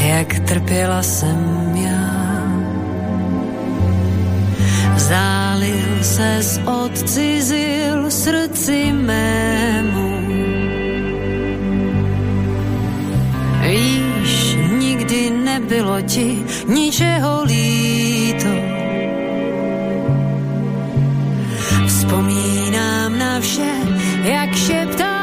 jak trpěla jsem já. Zálil se z odcizil srdci mému. Víš, nikdy nebylo ti ničeho líto. Vzpomínám na vše, jak šeptal,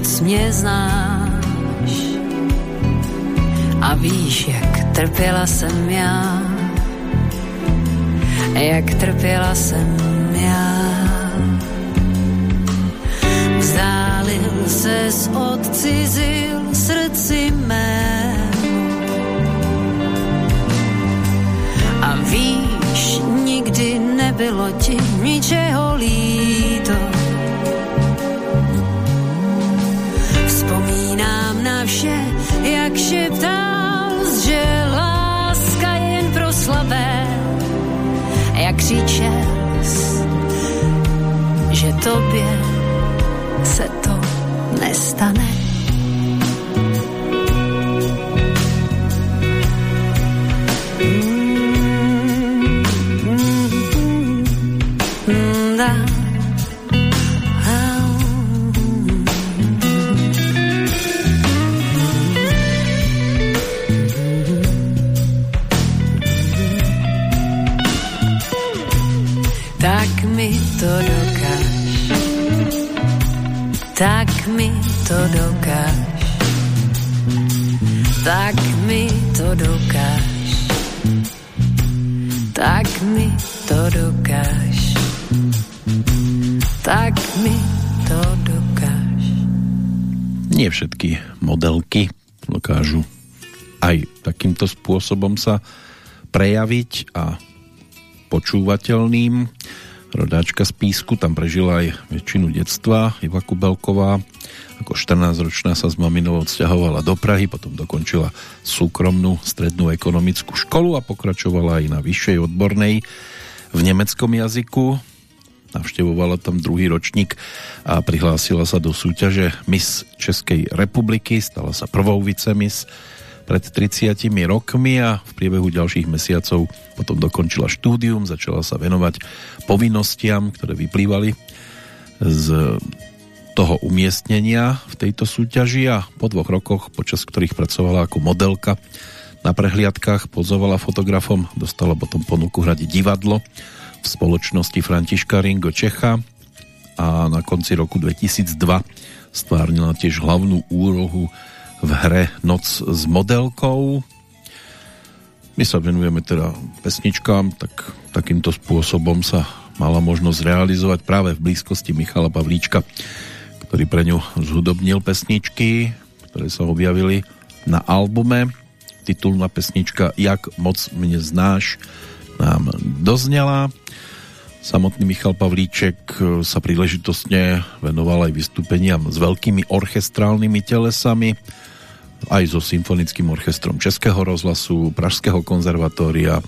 moc mě znáš. A víš, jak trpěla jsem já, jak trpěla jsem já. Vzdálil se odcizil srdci mé. A víš, nikdy nebylo ti ničeho líto vše, jak šeptal, že láska je jen pro slabé, jak křičel, že tobě to dokáž. Tak mi to dokáž. Tak mi to dokáž. Tak mi to dokáž. Nie všetky modelky dokážu aj takýmto spôsobom sa prejaviť a počúvateľným. Rodáčka z Písku tam prežila aj väčšinu detstva, Iva Kubelková ako 14-ročná sa s maminou odsťahovala do Prahy, potom dokončila súkromnú strednú ekonomickú školu a pokračovala aj na vyššej odbornej v nemeckom jazyku. Navštevovala tam druhý ročník a prihlásila sa do súťaže Miss Českej republiky. Stala sa prvou vicemis pred 30 rokmi a v priebehu ďalších mesiacov potom dokončila štúdium, začala sa venovať povinnostiam, ktoré vyplývali z toho umiestnenia v tejto súťaži a po dvoch rokoch, počas ktorých pracovala ako modelka na prehliadkách, pozovala fotografom, dostala potom ponuku hrať divadlo v spoločnosti Františka Ringo Čecha a na konci roku 2002 stvárnila tiež hlavnú úrohu v hre Noc s modelkou. My sa venujeme teda pesničkám, tak takýmto spôsobom sa mala možnosť realizovať práve v blízkosti Michala Pavlíčka, ktorý pre ňu zhudobnil pesničky, ktoré sa objavili na albume. Titulná pesnička Jak moc mne znáš nám doznela. Samotný Michal Pavlíček sa príležitostne venoval aj vystúpeniam s veľkými orchestrálnymi telesami, aj so symfonickým orchestrom Českého rozhlasu, Pražského konzervatória.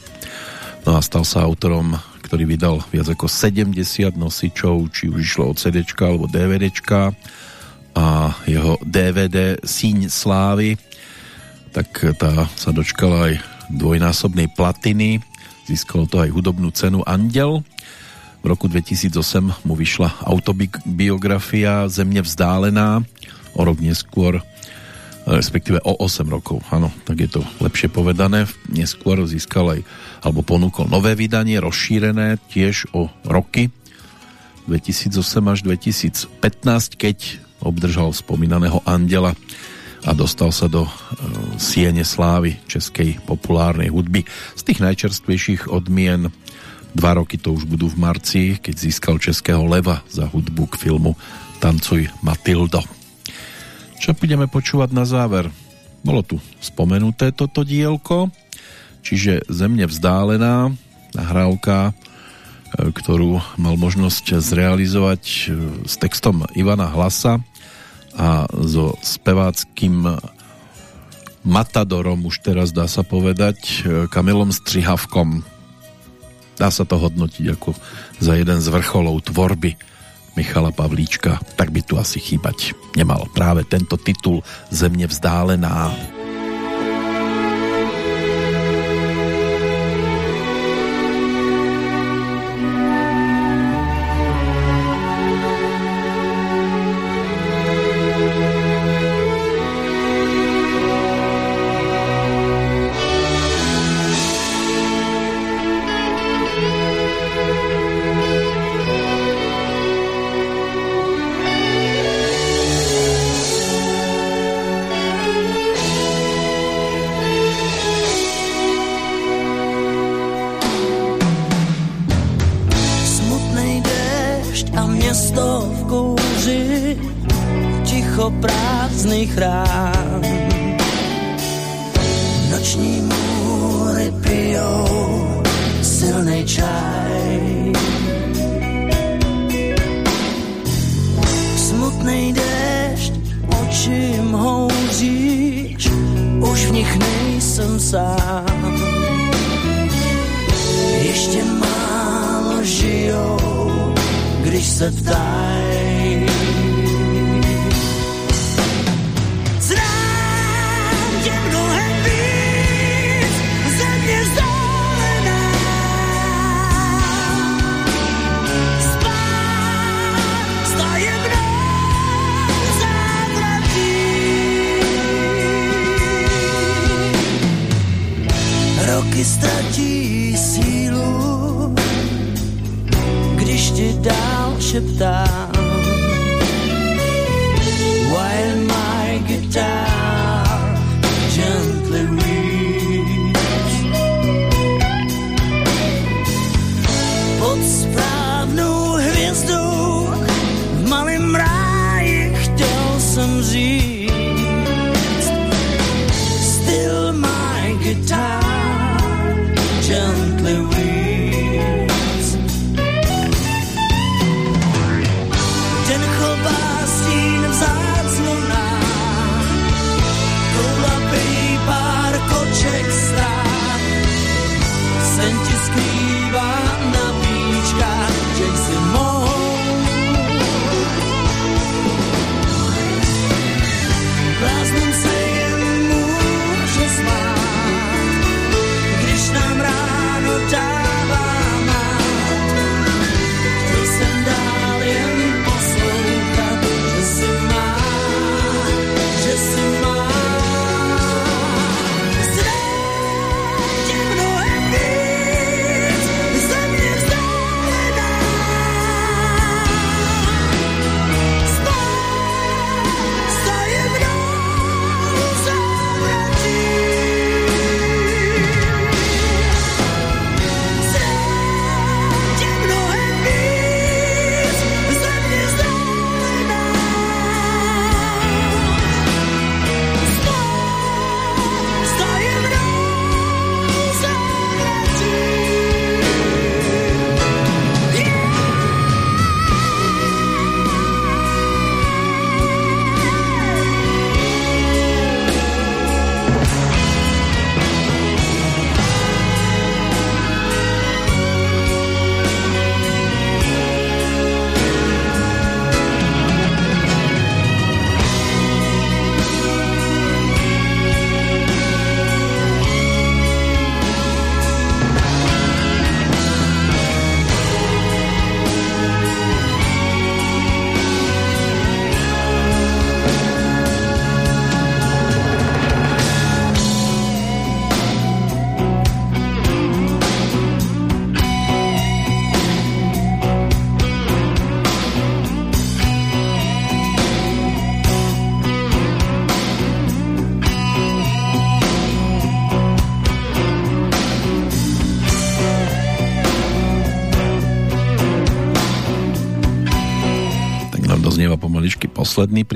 No a stal sa autorom ktorý vydal viac ako 70 nosičov, či už išlo od CD alebo DVD a jeho DVD Síň slávy, tak tá sa dočkala aj dvojnásobnej platiny, získalo to aj hudobnú cenu Andel. V roku 2008 mu vyšla autobiografia Země vzdálená, o rok neskôr respektíve o 8 rokov, áno, tak je to lepšie povedané. Neskôr získal aj, alebo ponúkol nové vydanie, rozšírené tiež o roky 2008 až 2015, keď obdržal spomínaného Andela a dostal sa do e, siene slávy českej populárnej hudby. Z tých najčerstvejších odmien dva roky to už budú v marci, keď získal Českého leva za hudbu k filmu Tancuj Matildo. Čo budeme počúvať na záver? Bolo tu spomenuté toto dielko, čiže Zemne vzdálená, nahrávka, e, ktorú mal možnosť zrealizovať e, s textom Ivana Hlasa a so speváckým matadorom, už teraz dá sa povedať, Kamilom Střihavkom. Dá sa to hodnotiť ako za jeden z vrcholov tvorby Michala Pavlíčka, tak by tu asi chýbať nemal práve tento titul Zemne vzdálená.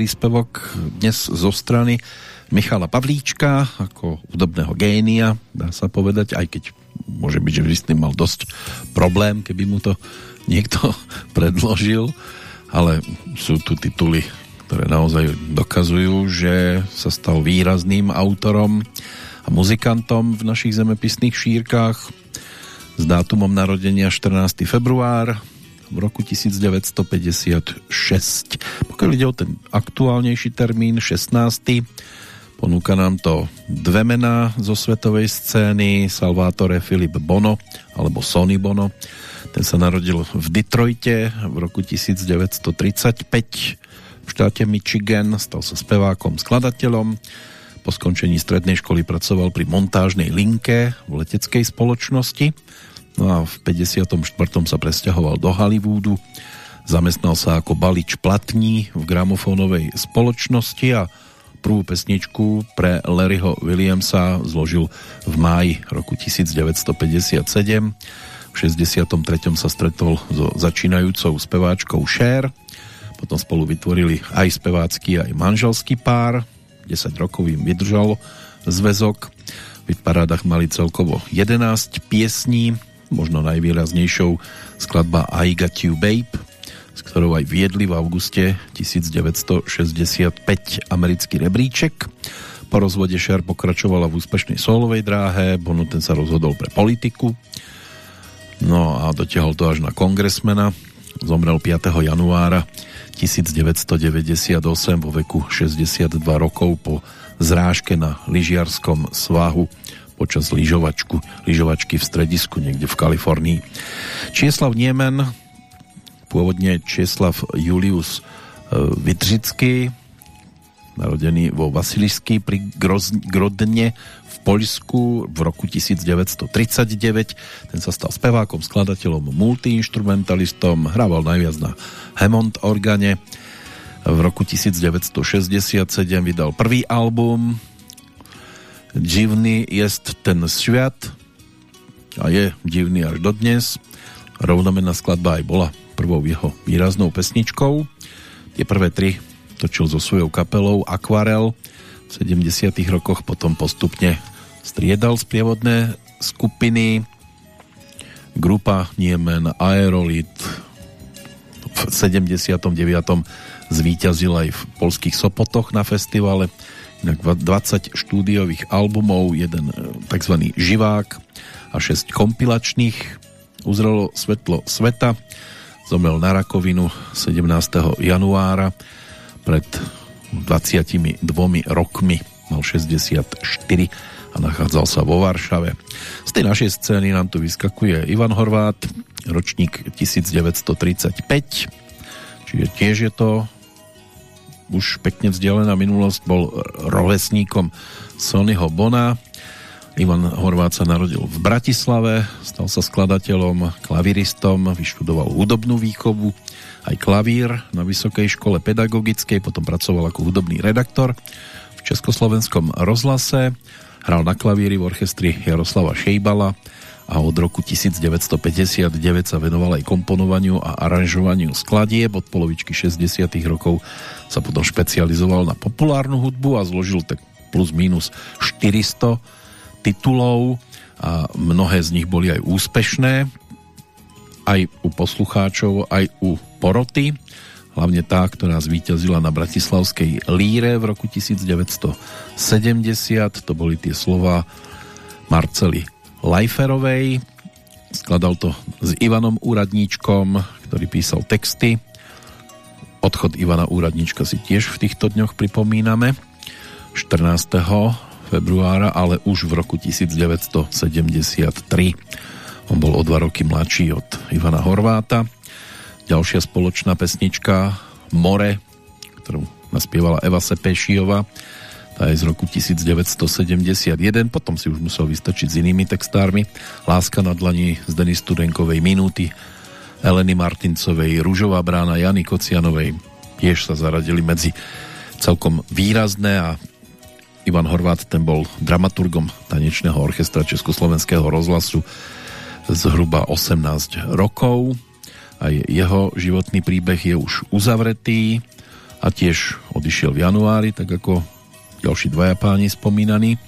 Príspevok dnes zo strany Michala Pavlíčka ako hudobného génia, dá sa povedať, aj keď môže byť, že by s tým mal dosť problém, keby mu to niekto predložil, ale sú tu tituly, ktoré naozaj dokazujú, že sa stal výrazným autorom a muzikantom v našich zemepisných šírkach s dátumom narodenia 14. február v roku 1956. Pokiaľ ide o ten aktuálnejší termín, 16. Ponúka nám to dve mená zo svetovej scény, Salvatore Filip Bono alebo Sonny Bono. Ten sa narodil v Detroite v roku 1935 v štáte Michigan, stal sa spevákom, skladateľom. Po skončení strednej školy pracoval pri montážnej linke v leteckej spoločnosti. No a v 54. sa presťahoval do Hollywoodu. Zamestnal sa ako balič platní v gramofónovej spoločnosti a prvú pesničku pre Larryho Williamsa zložil v máji roku 1957. V 63. sa stretol so začínajúcou speváčkou Cher potom spolu vytvorili aj spevácky, aj manželský pár. 10 rokov im vydržal zväzok. V parádach mali celkovo 11 piesní, možno najvýraznejšou skladba I Got You Babe, s ktorou aj viedli v auguste 1965 americký rebríček. Po rozvode Cher pokračovala v úspešnej solovej dráhe, Bono ten sa rozhodol pre politiku, no a dotiahol to až na kongresmena. Zomrel 5. januára 1998 vo veku 62 rokov po zrážke na lyžiarskom svahu počas lyžovačku, lyžovačky v stredisku niekde v Kalifornii. Čieslav Niemen, pôvodne Čieslav Julius e, Vidřický, narodený vo Vasilišský pri Grodne v Poľsku v roku 1939. Ten sa stal spevákom, skladateľom, multiinstrumentalistom, hrával najviac na Hammond organe. V roku 1967 vydal prvý album Divný jest ten sviat a je divný až dodnes. Rovnomená skladba aj bola prvou jeho výraznou pesničkou. Tie prvé tri točil so svojou kapelou Aquarel v 70 rokoch, potom postupne striedal sprievodné skupiny grupa Niemen Aerolit v 79. zvíťazil aj v polských Sopotoch na festivale inak 20 štúdiových albumov, jeden e, tzv. živák a 6 kompilačných uzrelo svetlo sveta zomrel na rakovinu 17. januára pred 22 rokmi. Mal 64 a nachádzal sa vo Varšave. Z tej našej scény nám tu vyskakuje Ivan Horvát, ročník 1935, čiže tiež je to už pekne vzdialená minulosť, bol rovesníkom Sonyho Bona. Ivan Horvát sa narodil v Bratislave, stal sa skladateľom, klaviristom, vyštudoval hudobnú výchovu, aj klavír na Vysokej škole pedagogickej, potom pracoval ako hudobný redaktor v Československom rozhlase, hral na klavíri v orchestri Jaroslava Šejbala a od roku 1959 sa venoval aj komponovaniu a aranžovaniu skladieb. Od polovičky 60 rokov sa potom špecializoval na populárnu hudbu a zložil tak plus minus 400 titulov a mnohé z nich boli aj úspešné aj u poslucháčov, aj u poroty, hlavne tá, ktorá zvíťazila na Bratislavskej líre v roku 1970. To boli tie slova Marcely Lajferovej. Skladal to s Ivanom Úradníčkom, ktorý písal texty. Odchod Ivana Úradníčka si tiež v týchto dňoch pripomíname. 14. februára, ale už v roku 1973 on bol o dva roky mladší od Ivana Horváta. Ďalšia spoločná pesnička More, ktorú naspievala Eva Sepešiova, tá je z roku 1971, potom si už musel vystačiť s inými textármi. Láska na dlani z Denis Studenkovej minúty, Eleny Martincovej, Rúžová brána Jany Kocianovej tiež sa zaradili medzi celkom výrazné a Ivan Horvát ten bol dramaturgom tanečného orchestra Československého rozhlasu zhruba 18 rokov. Aj jeho životný príbeh je už uzavretý a tiež odišiel v januári, tak ako ďalší dvaja páni spomínaní.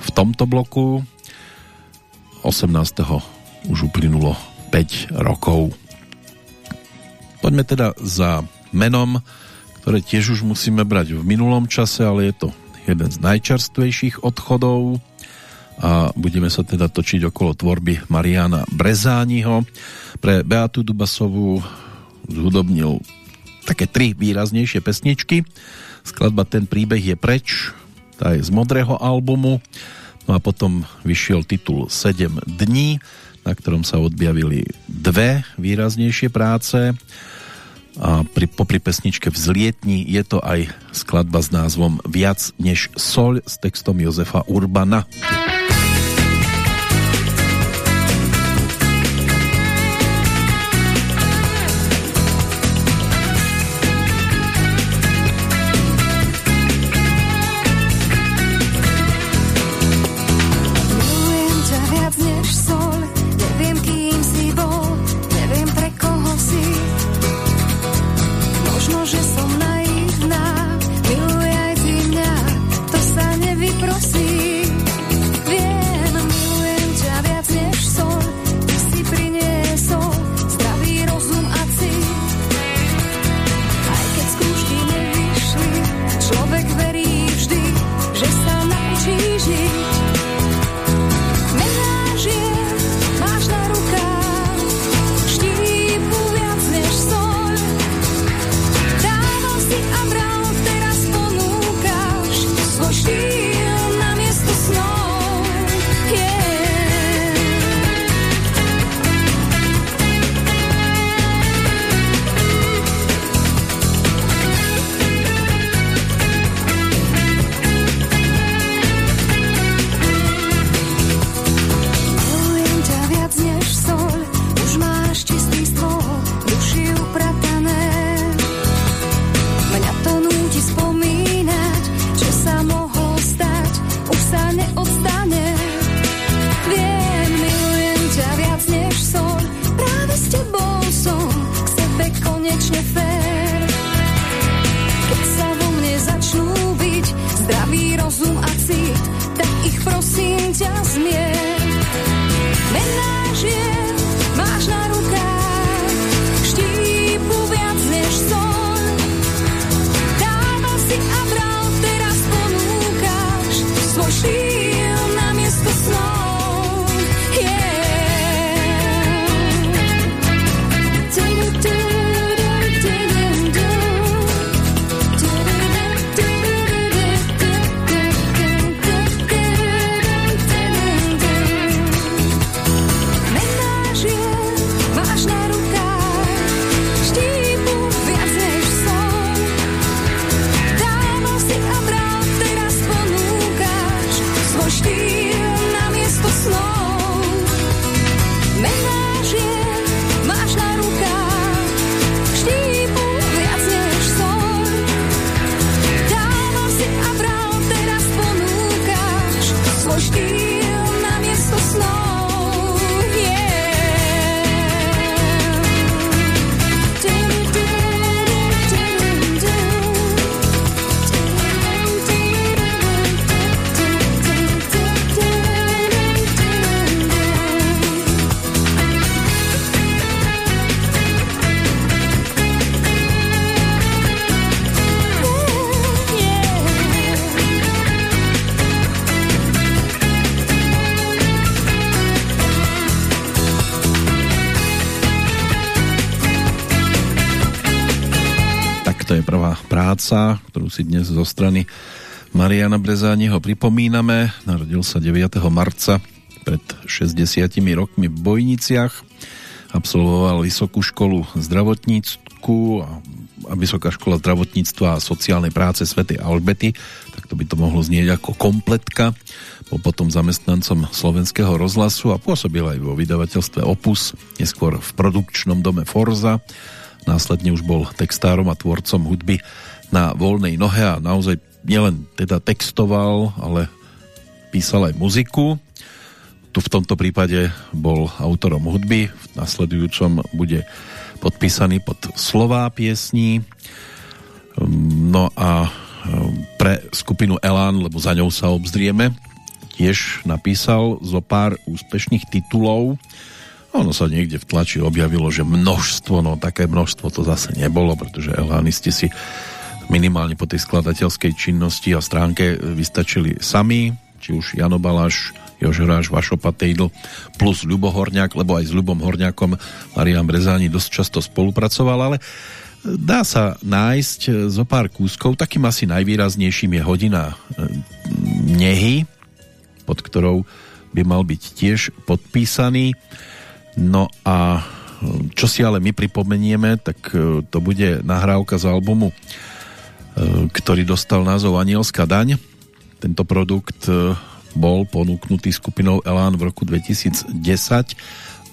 V tomto bloku 18. už uplynulo 5 rokov. Poďme teda za menom, ktoré tiež už musíme brať v minulom čase, ale je to jeden z najčerstvejších odchodov a budeme sa teda točiť okolo tvorby Mariana Brezániho. Pre Beatu Dubasovú zhudobnil také tri výraznejšie pesničky. Skladba Ten príbeh je preč, tá je z modrého albumu. No a potom vyšiel titul 7 dní, na ktorom sa odbavili dve výraznejšie práce a pri, popri pesničke Vzlietni je to aj skladba s názvom Viac než sol s textom Jozefa Urbana. Práca, ktorú si dnes zo strany Mariana Brezániho pripomíname. Narodil sa 9. marca pred 60 rokmi v Bojniciach. Absolvoval Vysokú školu zdravotnícku a Vysoká škola zdravotníctva a sociálnej práce Svety Alberty, tak to by to mohlo znieť ako kompletka. Bol potom zamestnancom slovenského rozhlasu a pôsobil aj vo vydavateľstve Opus, neskôr v produkčnom dome Forza. Následne už bol textárom a tvorcom hudby na voľnej nohe a naozaj nielen teda textoval, ale písal aj muziku. Tu v tomto prípade bol autorom hudby, v nasledujúcom bude podpísaný pod slová piesní. No a um, pre skupinu Elan, lebo za ňou sa obzrieme, tiež napísal zo pár úspešných titulov. Ono sa niekde v tlači objavilo, že množstvo, no také množstvo to zase nebolo, pretože Elánisti si minimálne po tej skladateľskej činnosti a stránke vystačili sami, či už Jano Baláš, Jožoráš, Vašo Patejdl plus Ľubo Horňák, lebo aj s Ľubom Horňákom Marian Brezáni dosť často spolupracoval, ale dá sa nájsť zo pár kúskov. Takým asi najvýraznejším je hodina nehy, pod ktorou by mal byť tiež podpísaný. No a čo si ale my pripomenieme, tak e, to bude nahrávka z albumu, e, ktorý dostal názov Anielská daň. Tento produkt e, bol ponúknutý skupinou Elán v roku 2010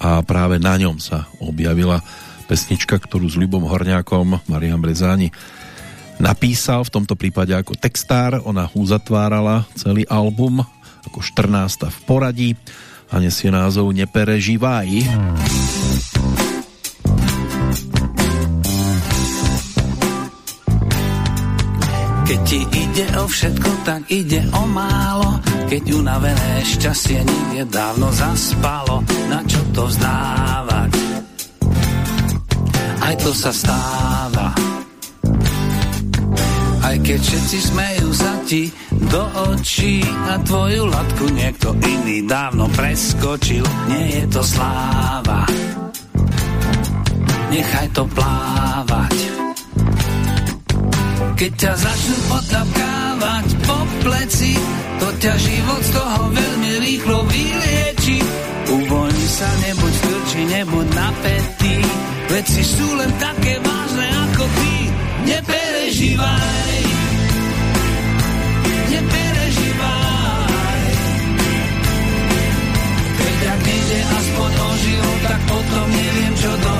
a práve na ňom sa objavila pesnička, ktorú s Ľubom Horňákom Marian Brezáni napísal, v tomto prípade ako textár. Ona uzatvárala celý album ako 14. v poradí a nesie názov Nepereživaj. Keď ti ide o všetko, tak ide o málo. Keď unavené šťastie niekde dávno zaspalo, na čo to vzdávať? Aj to sa stáva. Aj keď všetci smejú sa ti do očí a tvoju latku niekto iný dávno preskočil, nie je to sláva. Nechaj to plávať. Keď ťa začnú potapkávať po pleci, to ťa život z toho veľmi rýchlo vylieči. Uvoľni sa, nebuď krči, nebuď napätý, veci sú len také vážne ako ty. Neperežívaj, neperežívaj. Keď ak nejde aspoň o život, tak potom neviem, čo to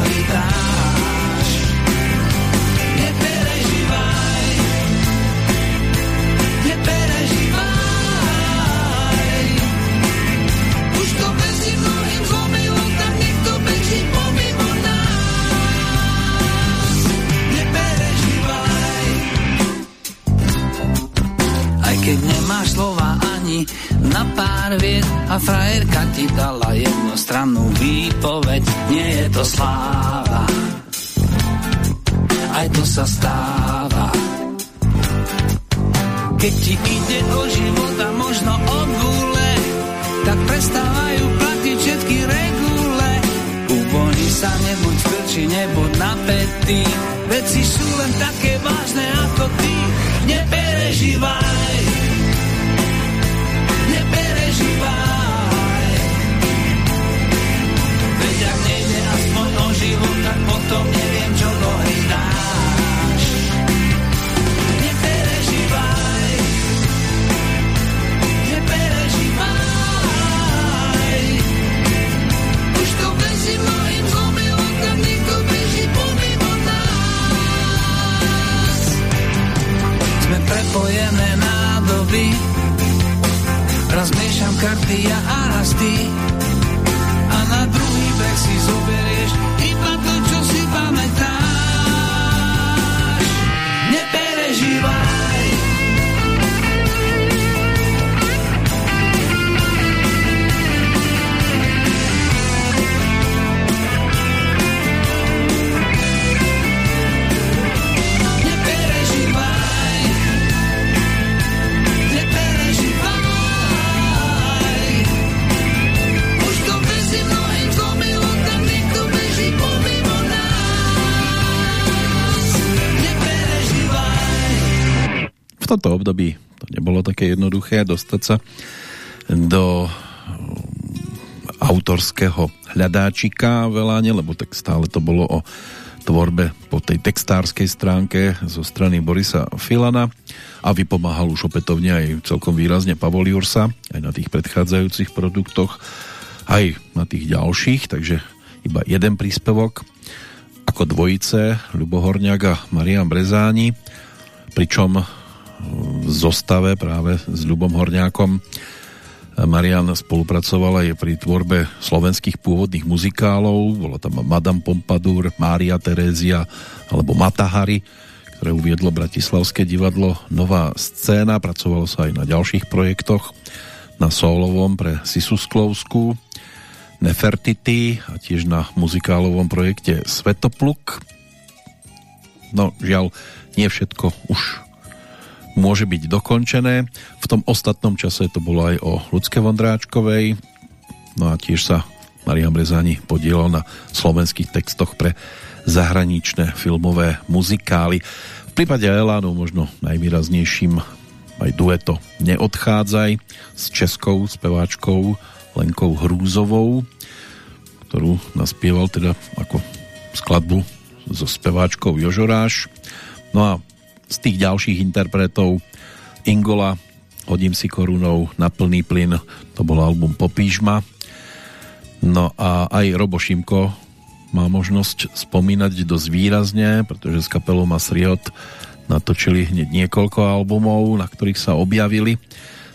keď nemáš slova ani na pár viet a frajerka ti dala jednostrannú výpoveď, nie je to sláva. Aj to sa stáva. Keď ti ide o život a možno o gule, tak prestávajú platiť všetky regule. Uvoľni sa, nebuď v krči, nebuď napätý. Veci sú len také vážne ako ty. Neperežívaj. Život, tak potom neviem, čo to hľadáš. Neperežívaj. Neperežívaj. Už to beží mojim zlomilom, tak niekto beží pomimo nás. Sme prepojené nádoby, raz miešam karty ja a raz ty. A na druhý breh si zoberieš iba V tomto období to nebolo také jednoduché dostať sa do um, autorského hľadáčika veľa, lebo tak stále to bolo o tvorbe po tej textárskej stránke zo strany Borisa Filana a vypomáhal už opätovne aj celkom výrazne Pavol Jursa aj na tých predchádzajúcich produktoch aj na tých ďalších, takže iba jeden príspevok. Ako dvojice Ľubo Horňák a Marian Brezáni pričom v zostave práve s Ľubom Horňákom. Marian spolupracoval aj pri tvorbe slovenských pôvodných muzikálov, bola tam Madame Pompadour, Mária Terézia alebo Matahari, ktoré uviedlo Bratislavské divadlo. Nová scéna, pracovalo sa aj na ďalších projektoch, na solovom pre Sisu Sklovsku, Nefertity a tiež na muzikálovom projekte Svetopluk. No žiaľ, nie všetko už môže byť dokončené. V tom ostatnom čase to bolo aj o Ľudské Vondráčkovej. No a tiež sa Marian Brezani podielal na slovenských textoch pre zahraničné filmové muzikály. V prípade Elánu možno najvýraznejším aj dueto Neodchádzaj s českou speváčkou Lenkou Hrúzovou, ktorú naspieval teda ako skladbu so speváčkou Jožoráš. No a z tých ďalších interpretov Ingola Hodím si korunou na plný plyn, to bol album Popížma. No a aj Robo Šimko má možnosť spomínať dosť výrazne, pretože s kapelou Masriot natočili hneď niekoľko albumov, na ktorých sa objavili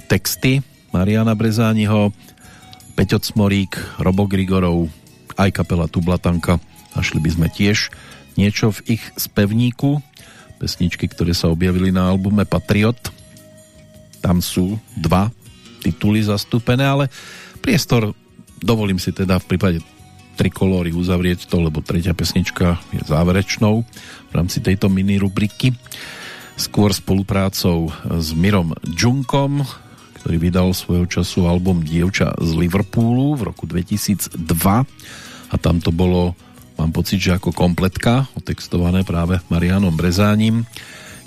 texty Mariana Brezániho, Peťo Cmorík, Robo Grigorov, aj kapela Tublatanka. Našli by sme tiež niečo v ich spevníku pesničky, ktoré sa objavili na albume Patriot. Tam sú dva tituly zastúpené, ale priestor dovolím si teda v prípade trikolóry uzavrieť to, lebo tretia pesnička je záverečnou v rámci tejto mini rubriky. Skôr spoluprácou s Mirom Džunkom, ktorý vydal svojho času album Dievča z Liverpoolu v roku 2002 a tam to bolo mám pocit, že ako kompletka, otextované práve Marianom Brezánim,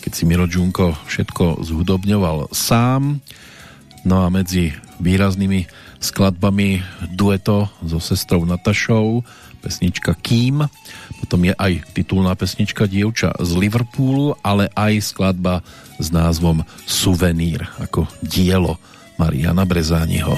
keď si Miro Džunko všetko zhudobňoval sám. No a medzi výraznými skladbami dueto so sestrou Natašou, pesnička Kým, potom je aj titulná pesnička Dievča z Liverpoolu, ale aj skladba s názvom Suvenír, ako dielo Mariana Brezániho.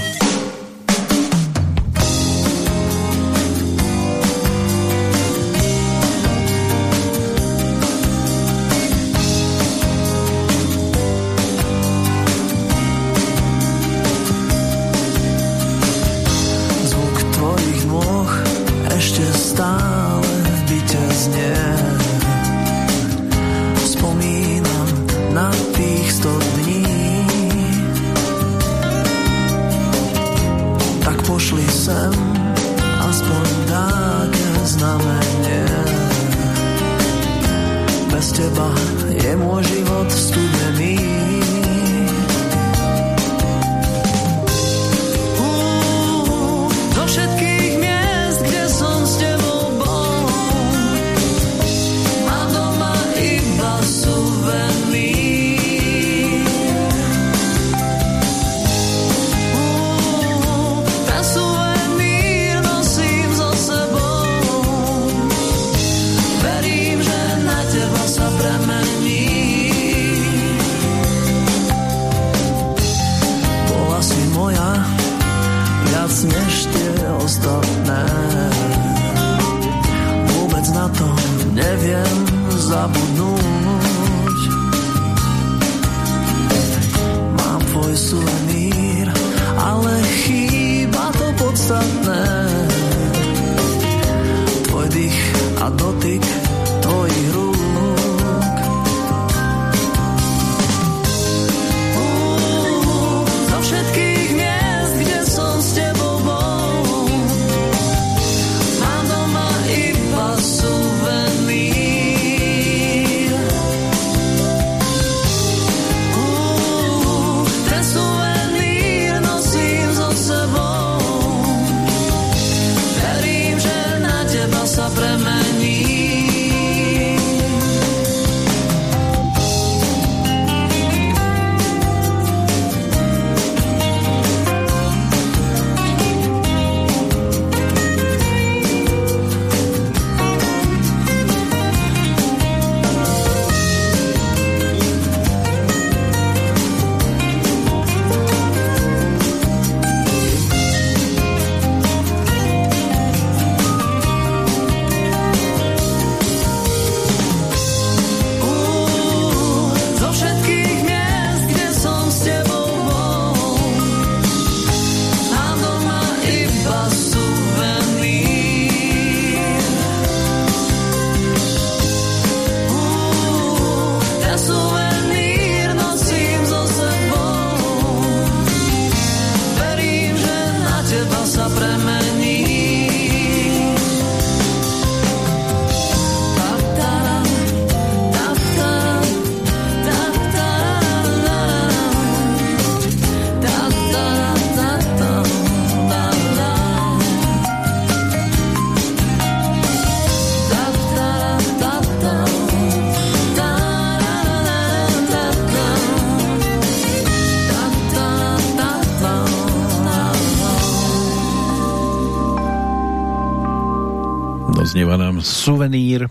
Suvenír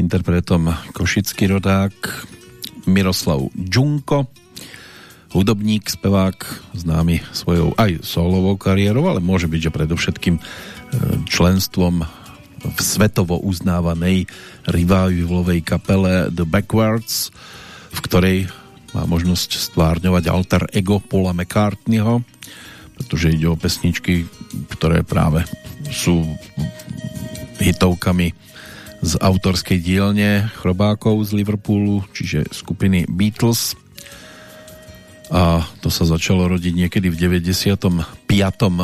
interpretom košický rodák Miroslav Džunko hudobník, spevák, známy svojou aj solovou kariérou, ale môže byť, že predovšetkým e, členstvom v svetovo uznávanej revivalovej kapele The Backwards, v ktorej má možnosť stvárňovať alter ego Paula McCartneyho, pretože ide o pesničky, ktoré práve sú hitovkami z autorskej dielne chrobákov z Liverpoolu, čiže skupiny Beatles a to sa začalo rodiť niekedy v 95.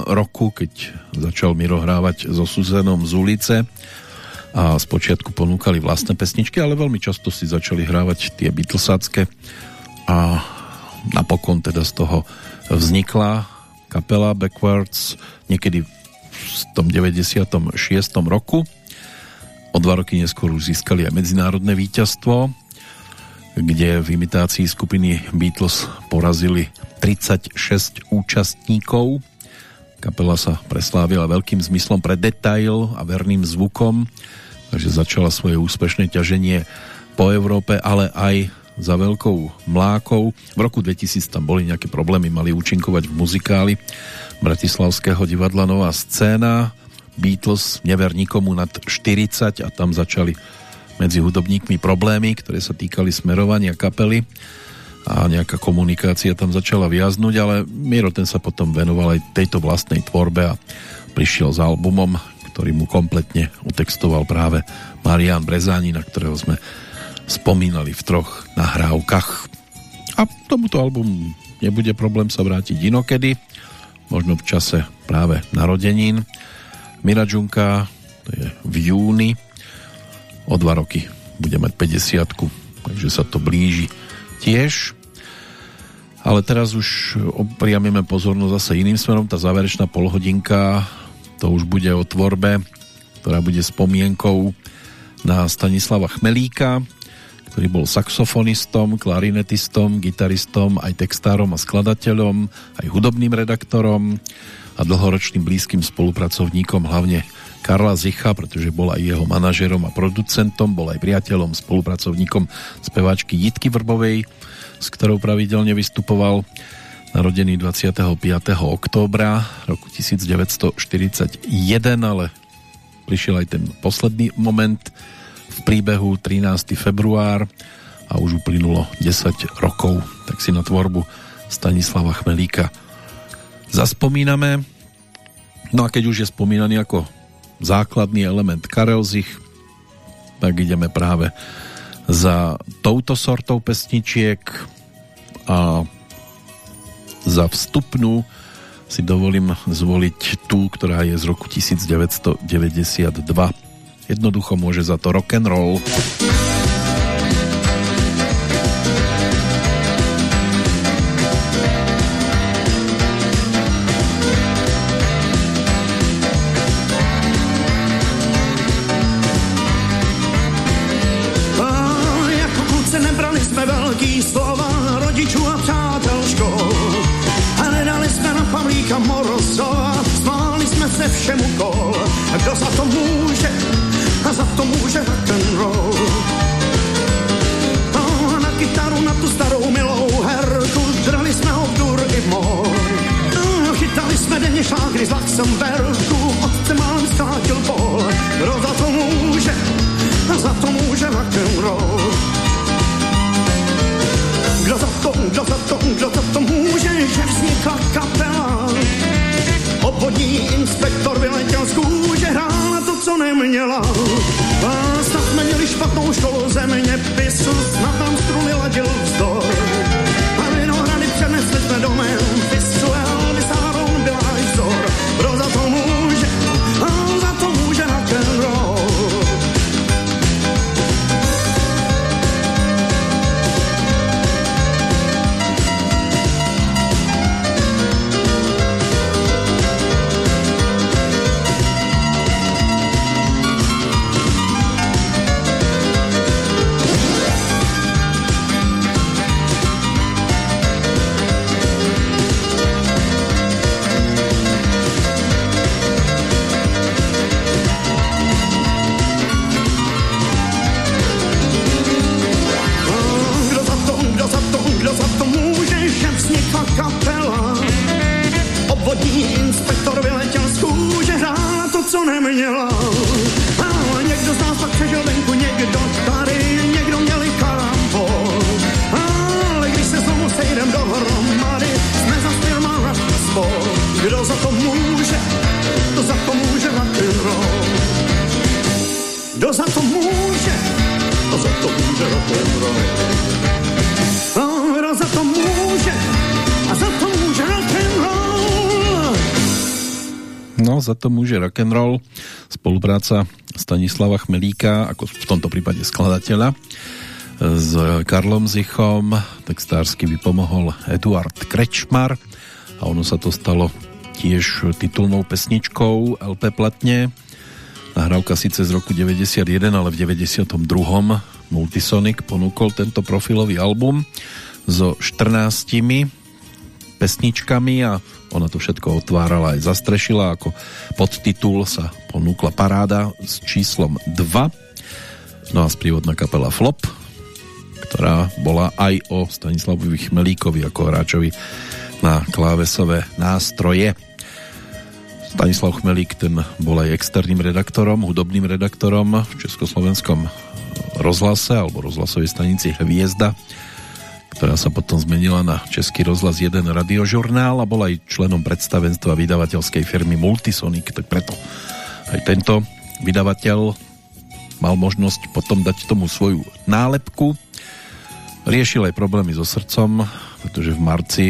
roku, keď začal Miro hrávať so Suzenom z ulice a spočiatku ponúkali vlastné pesničky, ale veľmi často si začali hrávať tie Beatlesácké a napokon teda z toho vznikla kapela Backwards niekedy tom 96. roku. O dva roky neskôr už získali aj medzinárodné víťazstvo kde v imitácii skupiny Beatles porazili 36 účastníkov. Kapela sa preslávila veľkým zmyslom pre detail a verným zvukom, takže začala svoje úspešné ťaženie po Európe, ale aj za veľkou mlákou. V roku 2000 tam boli nejaké problémy, mali účinkovať v muzikáli Bratislavského divadla Nová scéna. Beatles never nikomu nad 40 a tam začali medzi hudobníkmi problémy, ktoré sa týkali smerovania kapely a nejaká komunikácia tam začala viaznúť, ale Miro ten sa potom venoval aj tejto vlastnej tvorbe a prišiel s albumom, ktorý mu kompletne utextoval práve Marian Brezáni, na ktorého sme spomínali v troch nahrávkach. A tomuto albumu nebude problém sa vrátiť inokedy, možno v čase práve narodenín. Mira Džunka, to je v júni. O dva roky bude mať 50 takže sa to blíži tiež. Ale teraz už opriamime pozornosť zase iným smerom. Tá záverečná polhodinka to už bude o tvorbe ktorá bude spomienkou na Stanislava Chmelíka ktorý bol saxofonistom, klarinetistom, gitaristom, aj textárom a skladateľom, aj hudobným redaktorom a dlhoročným blízkym spolupracovníkom hlavne Karla Zicha, pretože bol aj jeho manažerom a producentom, bol aj priateľom, spolupracovníkom speváčky Jitky Vrbovej, s ktorou pravidelne vystupoval narodený 25. októbra roku 1941, ale prišiel aj ten posledný moment v príbehu 13. február a už uplynulo 10 rokov, tak si na tvorbu Stanislava Chmelíka zaspomíname. No a keď už je spomínaný ako základný element Karel Zich, tak ideme práve za touto sortou pesničiek a za vstupnú si dovolím zvoliť tú, ktorá je z roku 1992. Jednoducho môže za to rock and roll. co neměla. A snad měli špatnou školu země pisu, snad tam struny ladil vzdor. Za to môže rock'n'roll, spolupráca Stanislava Chmelíka, ako v tomto prípade skladateľa, s Karlom Zichom, textársky vypomohol Eduard Krečmar a ono sa to stalo tiež titulnou pesničkou LP platne. Nahrávka síce z roku 91, ale v 92. Multisonic ponúkol tento profilový album so 14 pesničkami a ona to všetko otvárala aj zastrešila, ako podtitul sa ponúkla paráda s číslom 2. No a sprievodná kapela Flop, ktorá bola aj o Stanislavovi Chmelíkovi ako hráčovi na klávesové nástroje. Stanislav Chmelík ten bol aj externým redaktorom, hudobným redaktorom v Československom rozhlase alebo rozhlasovej stanici Hviezda ktorá sa potom zmenila na Český rozhlas 1 radiožurnál a bol aj členom predstavenstva vydavateľskej firmy Multisonic, tak preto aj tento vydavateľ mal možnosť potom dať tomu svoju nálepku. Riešil aj problémy so srdcom, pretože v marci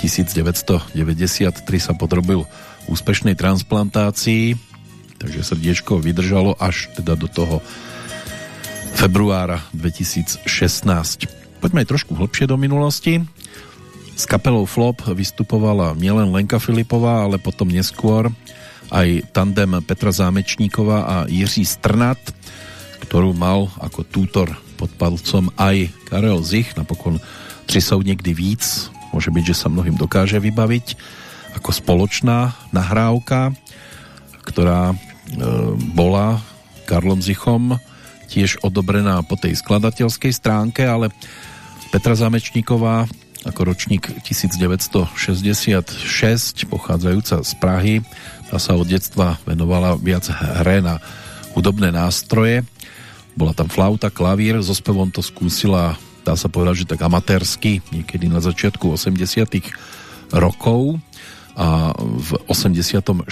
1993 sa podrobil úspešnej transplantácii, takže srdiečko vydržalo až teda do toho februára 2016. Poďme aj trošku hlbšie do minulosti. S kapelou Flop vystupovala nielen Lenka Filipová, ale potom neskôr aj tandem Petra Zámečníková a Jiří Strnat, ktorú mal ako tútor pod palcom aj Karel Zich, napokon tři sú niekdy víc, môže byť, že sa mnohým dokáže vybaviť ako spoločná nahrávka, ktorá e, bola Karlom Zichom tiež odobrená po tej skladateľskej stránke, ale Petra Zamečníková ako ročník 1966, pochádzajúca z Prahy, tá sa od detstva venovala viac hre na hudobné nástroje. Bola tam flauta, klavír, so spevom to skúsila, dá sa povedať, že tak amatérsky, niekedy na začiatku 80 rokov a v 84.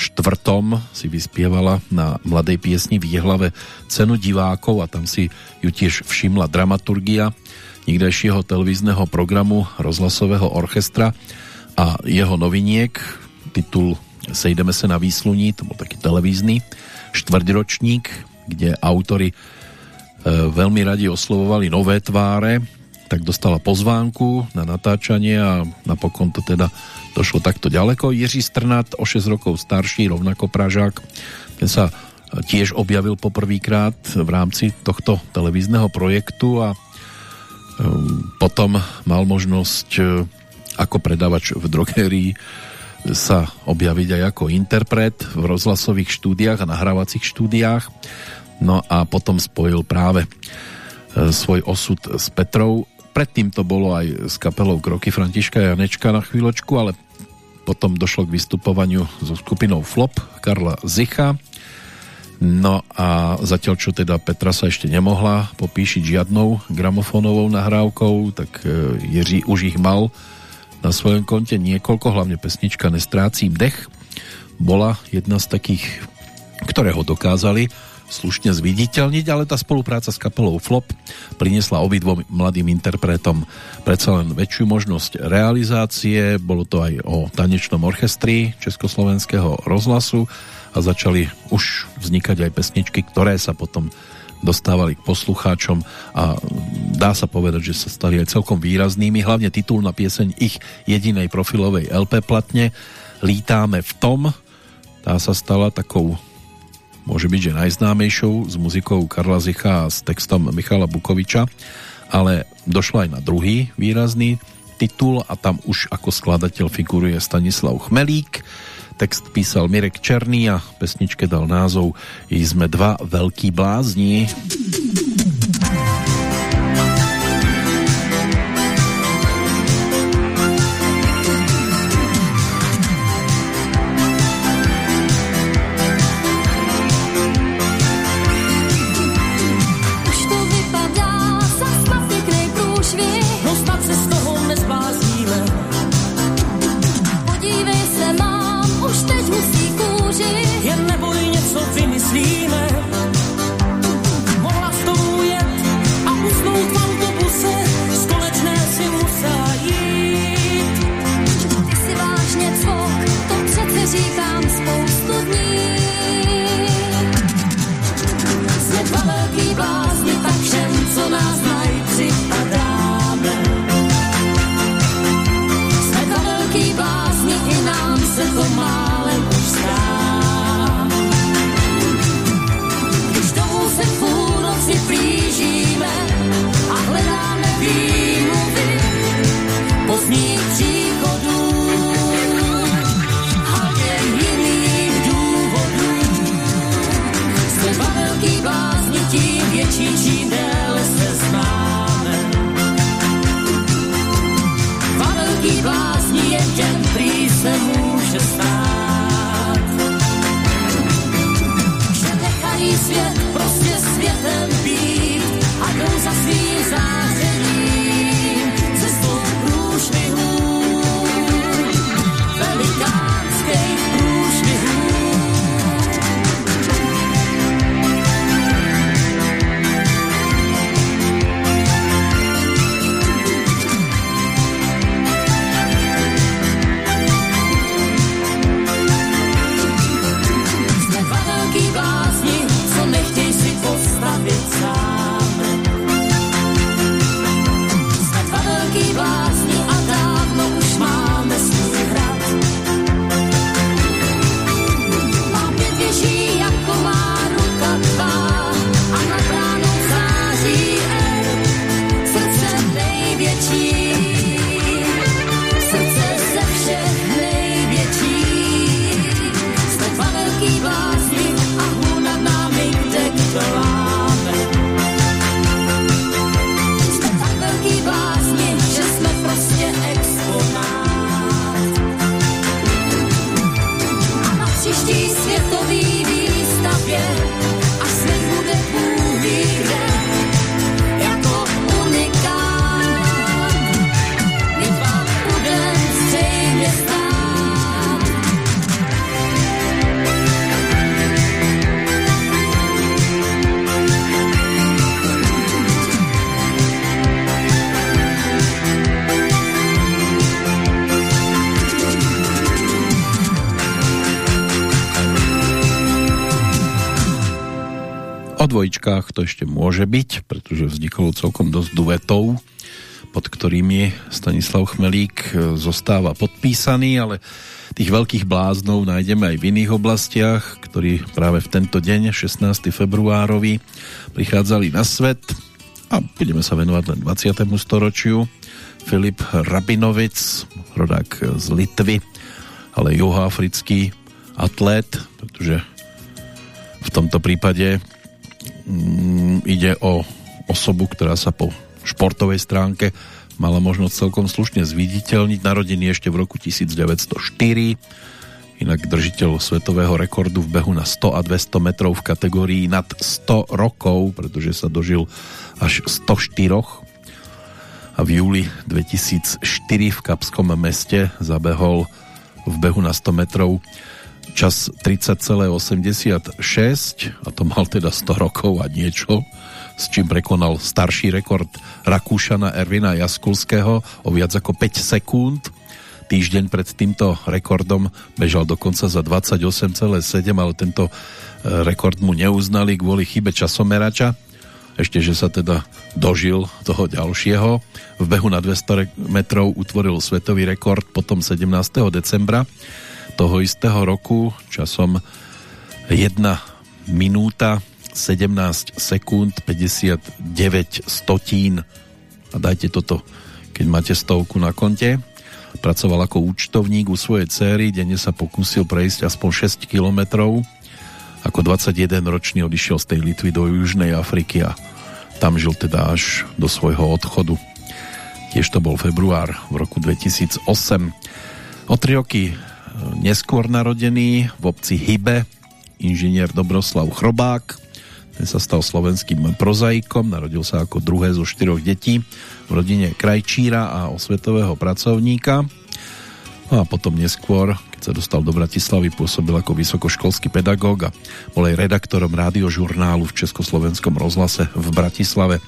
si vyspievala na mladej piesni v Jehlave cenu divákov a tam si ju tiež všimla dramaturgia nikdajšieho televízneho programu rozhlasového orchestra a jeho noviniek, titul Sejdeme se na výsluní, to bol taký televízny štvrťročník, kde autory e, veľmi radi oslovovali nové tváre, tak dostala pozvánku na natáčanie a napokon to teda došlo takto ďaleko. Jiří Strnat, o 6 rokov starší, rovnako Pražák, ten sa tiež objavil poprvýkrát v rámci tohto televízneho projektu a Ehm, potom mal možnosť e, ako predávač v drogerii sa objaviť aj ako interpret v rozhlasových štúdiách a nahrávacích štúdiách. No a potom spojil práve e, svoj osud s Petrou. Predtým to bolo aj s kapelou Kroky Františka Janečka na chvíľočku, ale potom došlo k vystupovaniu so skupinou Flop Karla Zicha. No a zatiaľ, čo teda Petra sa ešte nemohla popíšiť žiadnou gramofónovou nahrávkou, tak e, Jiří už ich mal na svojom konte niekoľko, hlavne pesnička Nestrácím dech. Bola jedna z takých, ktoré ho dokázali slušne zviditeľniť, ale tá spolupráca s kapelou Flop priniesla obidvom mladým interpretom predsa len väčšiu možnosť realizácie. Bolo to aj o tanečnom orchestri Československého rozhlasu a začali už vznikať aj pesničky, ktoré sa potom dostávali k poslucháčom a dá sa povedať, že sa stali aj celkom výraznými, hlavne titulná pieseň ich jedinej profilovej LP platne Lítáme v tom, tá sa stala takou môže byť, že najznámejšou s muzikou Karla Zicha a s textom Michala Bukoviča, ale došlo aj na druhý výrazný titul a tam už ako skladateľ figuruje Stanislav Chmelík, Text písal Mirek Černý a pesničke dal názov Sme dva veľký blázni. Dvojčkách to ešte môže byť, pretože vzniklo celkom dosť duetov, pod ktorými Stanislav Chmelík e, zostáva podpísaný, ale tých veľkých bláznov nájdeme aj v iných oblastiach, ktorí práve v tento deň, 16. februárovi, prichádzali na svet a budeme sa venovať len 20. storočiu. Filip Rabinovic, rodák z Litvy, ale juhoafrický atlét, pretože v tomto prípade mm, ide o osobu, ktorá sa po športovej stránke mala možnosť celkom slušne zviditeľniť. Narodený ešte v roku 1904, inak držiteľ svetového rekordu v behu na 100 a 200 metrov v kategórii nad 100 rokov, pretože sa dožil až 104 a v júli 2004 v Kapskom meste zabehol v behu na 100 metrov čas 30,86 a to mal teda 100 rokov a niečo s čím prekonal starší rekord Rakúšana Ervina Jaskulského o viac ako 5 sekúnd. Týždeň pred týmto rekordom bežal dokonca za 28,7, ale tento e, rekord mu neuznali kvôli chybe časomerača. Ešte, že sa teda dožil toho ďalšieho. V behu na 200 metrov utvoril svetový rekord potom 17. decembra toho istého roku časom 1 minúta 17 sekúnd 59 stotín. A dajte toto keď máte stovku na konte. Pracoval ako účtovník u svojej céry denne sa pokúsil prejsť aspoň 6 kilometrov. Ako 21 ročný odišiel z tej Litvy do Južnej Afriky a tam žil teda až do svojho odchodu. Tiež to bol február v roku 2008 o tri roky neskôr narodený v obci Hybe inžinier Dobroslav Chrobák ten sa stal slovenským prozaikom, narodil sa ako druhé zo štyroch detí v rodine krajčíra a osvetového pracovníka. No a potom neskôr, keď sa dostal do Bratislavy, pôsobil ako vysokoškolský pedagóg a bol aj redaktorom rádiožurnálu v Československom rozhlase v Bratislave.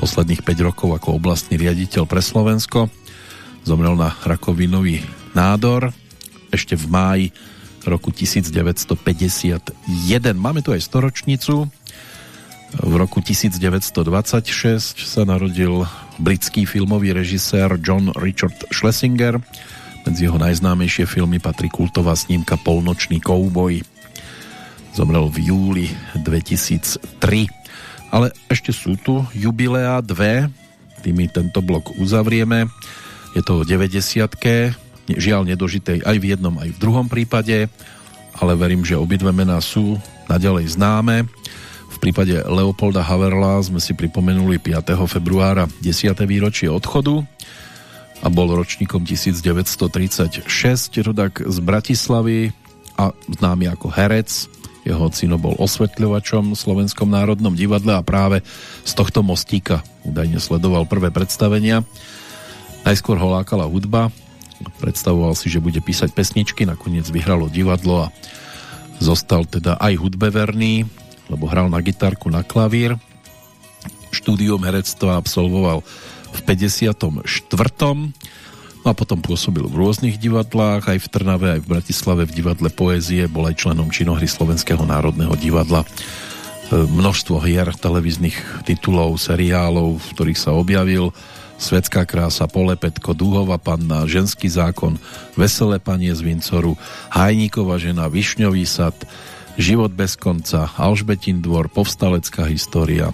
Posledných 5 rokov ako oblastný riaditeľ pre Slovensko. Zomrel na rakovinový nádor. Ešte v máji roku 1951. Máme tu aj storočnicu. V roku 1926 sa narodil britský filmový režisér John Richard Schlesinger. Medzi jeho najznámejšie filmy patrí kultová snímka Polnočný kouboj. Zomrel v júli 2003. Ale ešte sú tu jubilea dve, tými tento blok uzavrieme. Je to 90 žiaľ nedožitej aj v jednom, aj v druhom prípade, ale verím, že obidve mená sú naďalej známe. V prípade Leopolda Haverla sme si pripomenuli 5. februára 10. výročie odchodu a bol ročníkom 1936, rodak z Bratislavy a známy ako herec. Jeho ocino bol osvetľovačom v Slovenskom národnom divadle a práve z tohto mostíka údajne sledoval prvé predstavenia. Najskôr ho lákala hudba, predstavoval si, že bude písať pesničky, nakoniec vyhralo divadlo a zostal teda aj hudbeverný, lebo hral na gitarku, na klavír. Štúdium herectva absolvoval v 54. No a potom pôsobil v rôznych divadlách, aj v Trnave, aj v Bratislave, v divadle poézie, bol aj členom činohry Slovenského národného divadla. E, množstvo hier, televíznych titulov, seriálov, v ktorých sa objavil Svetská krása, Polepetko, Dúhová panna, Ženský zákon, Veselé panie z Vincoru, Hajníková žena, Višňový sad, Život bez konca, Alžbetin dvor, Povstalecká história,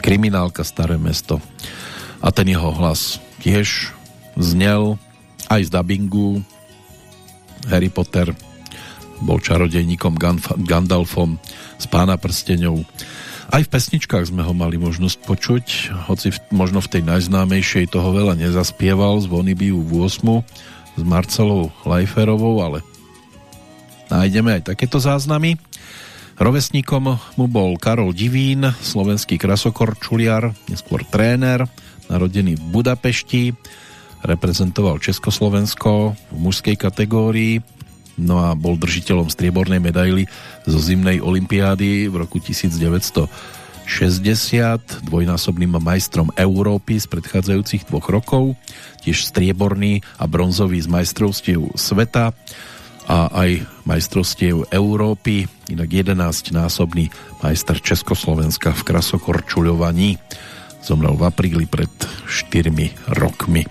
Kriminálka Staré mesto. A ten jeho hlas tiež znel aj z dubbingu Harry Potter bol čarodejníkom Gandalfom z Pána prsteňov aj v pesničkách sme ho mali možnosť počuť, hoci v, možno v tej najznámejšej toho veľa nezaspieval, zvony bijú v 8 s Marcelou Lajferovou, ale nájdeme aj takéto záznamy. Rovesníkom mu bol Karol Divín, slovenský krasokorčuliar, neskôr tréner, narodený v Budapešti, reprezentoval Československo v mužskej kategórii, no a bol držiteľom striebornej medaily zo zimnej olympiády v roku 1960, dvojnásobným majstrom Európy z predchádzajúcich dvoch rokov, tiež strieborný a bronzový z majstrovstiev sveta a aj majstrovstiev Európy, inak 11-násobný majster Československa v krasokorčuľovaní. Zomrel v apríli pred 4 rokmi.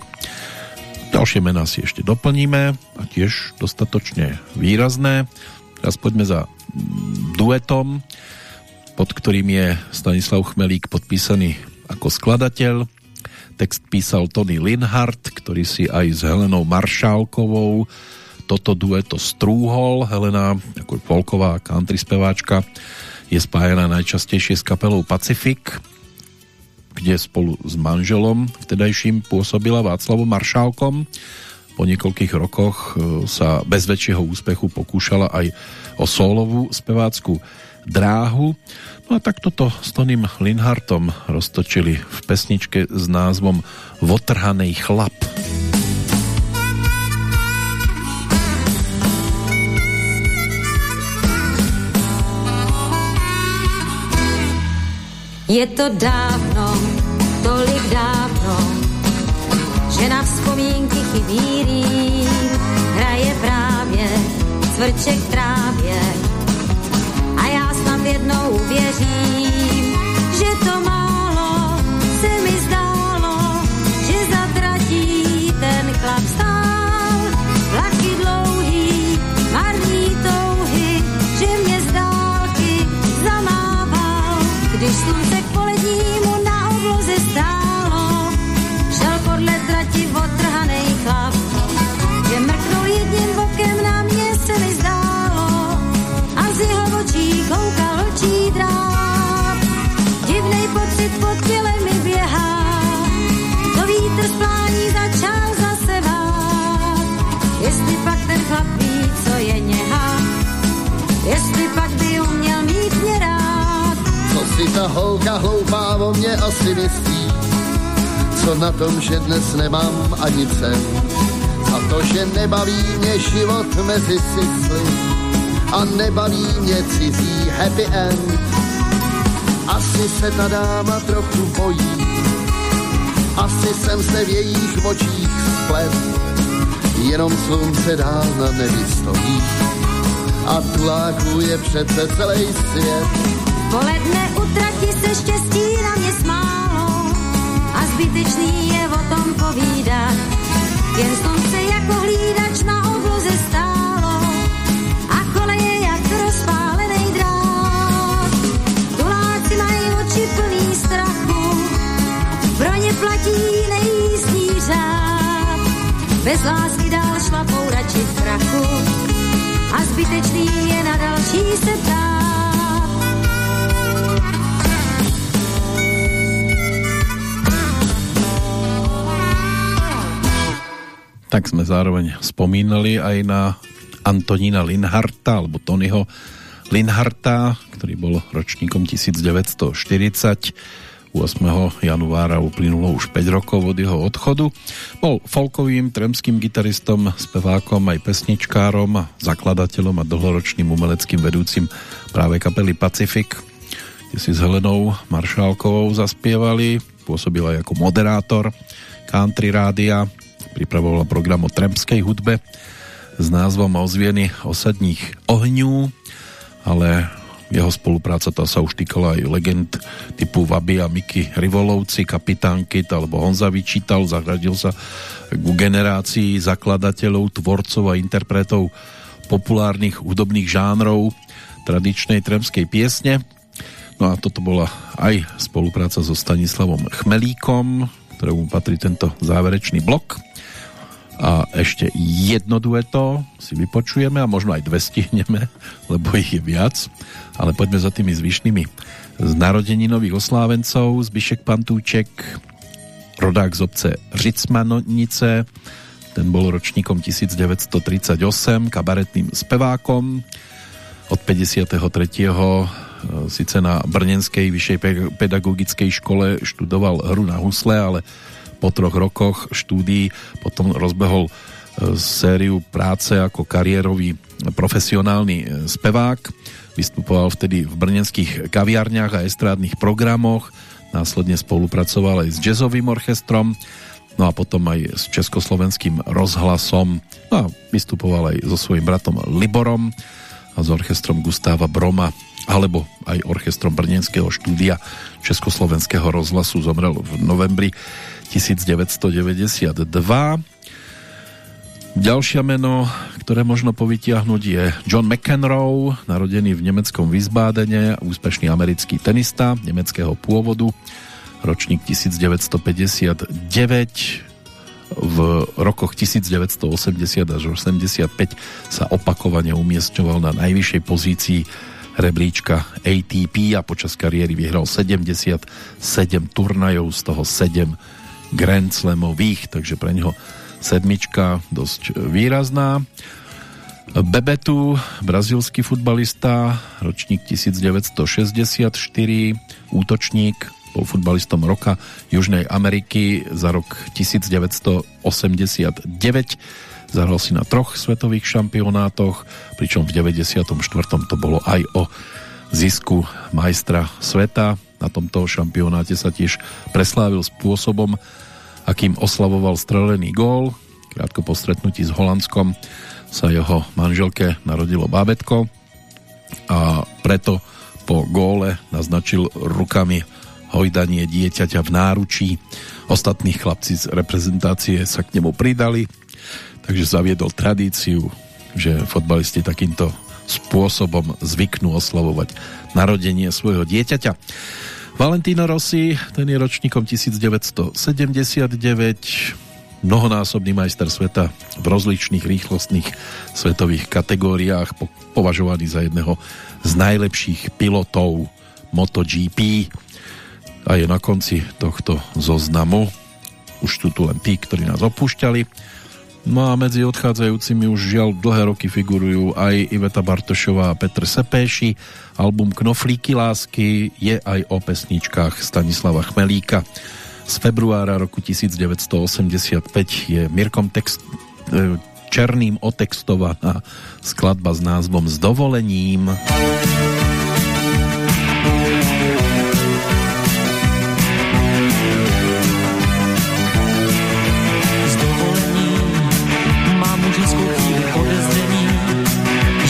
Ďalšie mená si ešte doplníme a tiež dostatočne výrazné. Teraz poďme za duetom, pod ktorým je Stanislav Chmelík podpísaný ako skladateľ. Text písal Tony Linhart, ktorý si aj s Helenou Maršálkovou toto dueto strúhol. Helena, ako folková country speváčka, je spájana najčastejšie s kapelou Pacific, kde spolu s manželom vtedajším pôsobila Václavom Maršálkom. Po niekoľkých rokoch e, sa bez väčšieho úspechu pokúšala aj o solovú spevácku dráhu. No a tak toto s Tonym Linhartom roztočili v pesničke s názvom Votrhanej chlap. Je to dávno, tolik dávno, chybí rým, hraje právě cvrček trávě ta holka hloupá o mě asi myslí, co na tom, že dnes nemám ani cen. A to, že nebaví mě život mezi sysly a nebaví mě cizí happy end. Asi se ta dáma trochu bojí, asi jsem se v jejich očích splet, jenom slunce dál na nebi stojí a tláků je přece celý svět. Poledne utratí se štěstí na mě smálo a zbytečný je o tom povídat. Jen slunce jako hlídač na obloze stálo a koleje jak rozpálený drát. Tuláci mají oči plný strachu, pro ně platí nejízdní řád. Bez lásky dál šlapou radši v prachu a zbytečný je na další se ptát. Tak sme zároveň spomínali aj na Antonína Linharta, alebo Tonyho Linharta, ktorý bol ročníkom 1940. 8. januára uplynulo už 5 rokov od jeho odchodu. Bol folkovým tremským gitaristom, spevákom aj pesničkárom, zakladateľom a dlhoročným umeleckým vedúcim práve kapely Pacific, kde si s Helenou Maršálkovou zaspievali, pôsobil aj ako moderátor country rádia, pripravoval program o tremskej hudbe s názvom Ozvieny osadních ohňů, ale jeho spolupráca tá sa už týkala aj legend typu Vaby a Miky Rivolovci, Kapitán Kit alebo Honza Vyčítal, zahradil sa k generácii zakladateľov, tvorcov a interpretov populárnych hudobných žánrov tradičnej tremskej piesne. No a toto bola aj spolupráca so Stanislavom Chmelíkom, ktorému patrí tento záverečný blok a ešte jedno dueto si vypočujeme a možno aj dve stihneme, lebo ich je viac, ale poďme za tými zvyšnými z nových oslávencov, Zbyšek Pantúček, rodák z obce Řicmanonice, ten bol ročníkom 1938, kabaretným spevákom, od 53. E, síce na Brnenskej vyššej pedagogickej škole študoval hru na husle, ale po troch rokoch štúdií potom rozbehol e, sériu práce ako kariérový profesionálny e, spevák. Vystupoval vtedy v brnenských kaviarniach a estrádnych programoch. Následne spolupracoval aj s jazzovým orchestrom, no a potom aj s československým rozhlasom. No a vystupoval aj so svojím bratom Liborom a s orchestrom Gustáva Broma alebo aj orchestrom Brnenského štúdia Československého rozhlasu zomrel v novembri 1992. Ďalšia meno, ktoré možno povytiahnuť je John McEnroe, narodený v nemeckom Wiesbadene, úspešný americký tenista nemeckého pôvodu, ročník 1959, v rokoch 1980 až 85 sa opakovane umiestňoval na najvyššej pozícii rebríčka ATP a počas kariéry vyhral 77 turnajov, z toho 7 Grand Slamových, takže pre neho sedmička dosť výrazná. Bebetu, brazilský futbalista, ročník 1964, útočník, bol futbalistom roka Južnej Ameriky za rok 1989. Zahral si na troch svetových šampionátoch, pričom v 94. to bolo aj o zisku majstra sveta. Na tomto šampionáte sa tiež preslávil spôsobom, akým oslavoval strelený gól. Krátko po stretnutí s Holandskom sa jeho manželke narodilo bábetko a preto po góle naznačil rukami hojdanie dieťaťa v náručí. Ostatní chlapci z reprezentácie sa k nemu pridali, takže zaviedol tradíciu, že fotbalisti takýmto spôsobom zvyknú oslavovať narodenie svojho dieťaťa. Valentino Rossi, ten je ročníkom 1979, mnohonásobný majster sveta v rozličných rýchlostných svetových kategóriách, považovaný za jedného z najlepších pilotov MotoGP a je na konci tohto zoznamu. Už sú tu len tí, ktorí nás opúšťali No a medzi odchádzajúcimi už žiaľ dlhé roky figurujú aj Iveta Bartošová a Petr Sepéši. Album Knoflíky lásky je aj o pesničkách Stanislava Chmelíka. Z februára roku 1985 je Mirkom text, e, Černým otextovaná skladba s názvom S dovolením.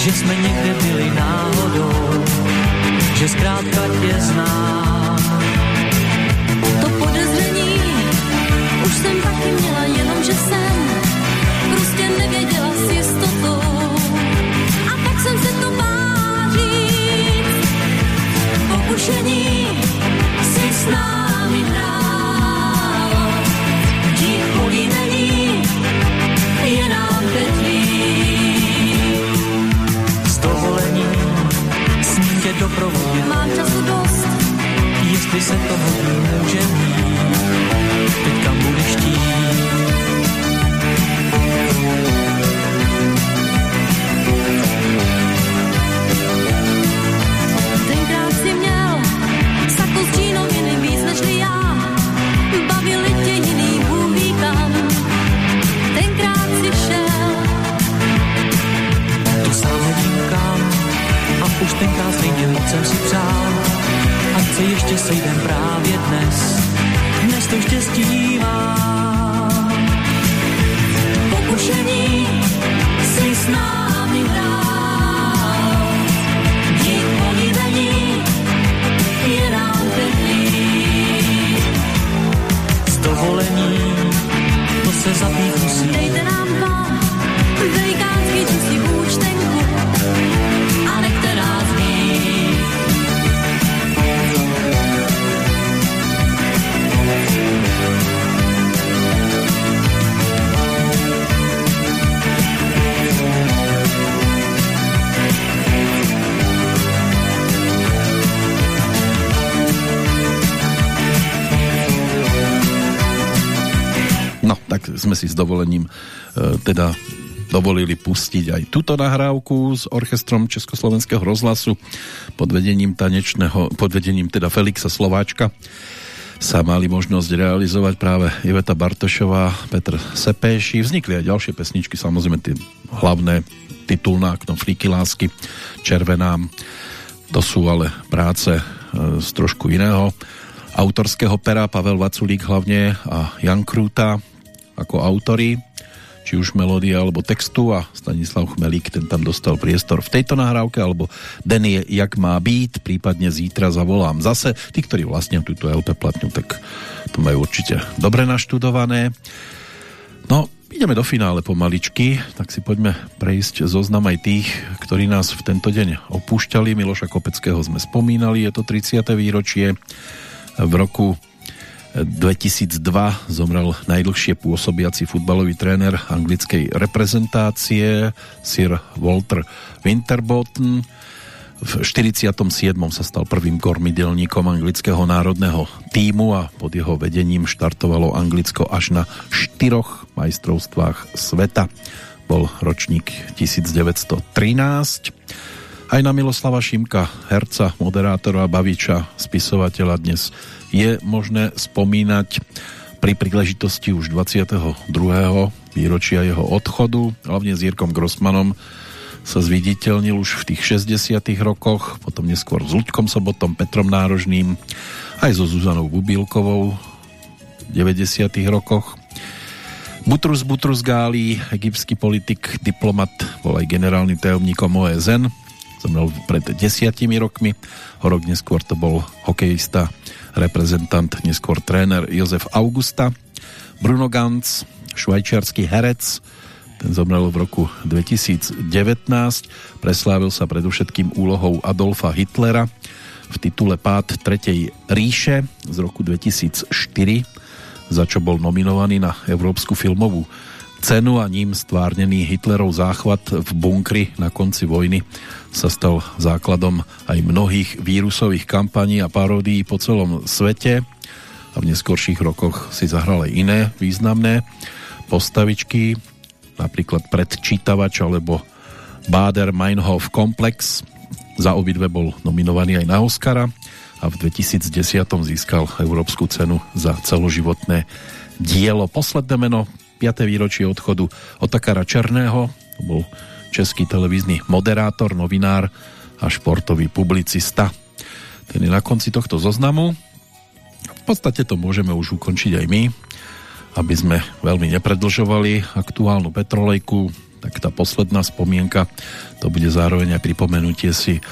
Že jsme někde byli náhodou, že zkrátka tě znám. To podezření už jsem taky měla, jenom že jsem prostě nevěděla s jistotou. A tak jsem se to bála. Pokušení si s doprovodit, Mám času dost, jestli se toho může mít. Už tenkrát stejně moc jsem si přál. Ať se ještě sejdem právě dnes, dnes to štěstí mám. pokušení si s námi hrál. Dík políbení je nám. S dovolením to se zapít musí. Dejte nám dva velikánský čistý účtenku tak sme si s dovolením e, teda dovolili pustiť aj túto nahrávku s orchestrom Československého rozhlasu pod vedením tanečného, pod vedením teda Felixa Slováčka sa mali možnosť realizovať práve Iveta Bartošová, Petr Sepéši. Vznikli aj ďalšie pesničky, samozrejme tie hlavné titulná akno Flíky lásky, Červená. To sú ale práce e, z trošku iného autorského pera, Pavel Vaculík hlavne a Jan Krúta ako autory, či už melódia alebo textu a Stanislav Chmelík, ten tam dostal priestor v tejto nahrávke, alebo Den je jak má být, prípadne Zítra zavolám zase. Tí, ktorí vlastnia túto LP platňu, tak to majú určite dobre naštudované. No, ideme do finále pomaličky, tak si poďme prejsť zoznam aj tých, ktorí nás v tento deň opúšťali. Miloša Kopeckého sme spomínali, je to 30. výročie. V roku 2002 zomrel najdlhšie pôsobiaci futbalový tréner anglickej reprezentácie Sir Walter Winterbottom. V 47. sa stal prvým kormidelníkom anglického národného týmu a pod jeho vedením štartovalo Anglicko až na štyroch majstrovstvách sveta. Bol ročník 1913. Aj na Miloslava Šimka, herca, moderátora, baviča, spisovateľa dnes je možné spomínať pri príležitosti už 22. výročia jeho odchodu, hlavne s Jirkom Grossmanom sa zviditeľnil už v tých 60 rokoch, potom neskôr s Luďkom Sobotom, Petrom Nárožným, aj so Zuzanou Bubílkovou v 90 rokoch. Butrus Butrus Gáli, egyptský politik, diplomat, bol aj generálnym tajomníkom OSN, zomrel pred desiatimi rokmi, o rok neskôr to bol hokejista reprezentant, neskôr tréner Jozef Augusta. Bruno Ganz, švajčiarsky herec, ten zomrel v roku 2019. Preslávil sa predovšetkým úlohou Adolfa Hitlera v titule Pád Tretej ríše z roku 2004, za čo bol nominovaný na Európsku filmovú cenu a ním stvárnený Hitlerov záchvat v bunkri na konci vojny sa stal základom aj mnohých vírusových kampaní a paródií po celom svete a v neskorších rokoch si zahral aj iné významné postavičky, napríklad predčítavač alebo Bader Meinhof Komplex. Za obidve bol nominovaný aj na Oscara a v 2010 získal Európsku cenu za celoživotné dielo. Posledné meno 5. výročie odchodu Otakara Černého, to bol český televízny moderátor, novinár a športový publicista. Ten je na konci tohto zoznamu. V podstate to môžeme už ukončiť aj my, aby sme veľmi nepredlžovali aktuálnu petrolejku. tak tá posledná spomienka to bude zároveň aj pripomenutie si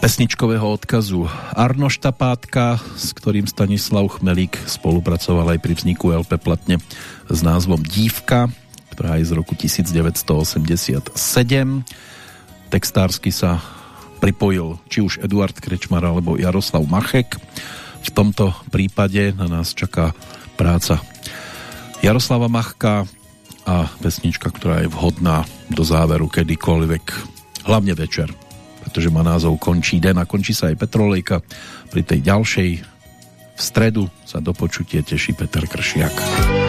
pesničkového odkazu Arno Štapátka, s ktorým Stanislav Chmelík spolupracoval aj pri vzniku LP platne s názvom Dívka, ktorá je z roku 1987. Textársky sa pripojil či už Eduard Krečmar alebo Jaroslav Machek. V tomto prípade na nás čaká práca Jaroslava Machka a pesnička, ktorá je vhodná do záveru kedykoľvek, hlavne večer pretože má názov Končí den a končí sa aj Petrolejka. Pri tej ďalšej v stredu sa do počutie teší Peter Kršiak.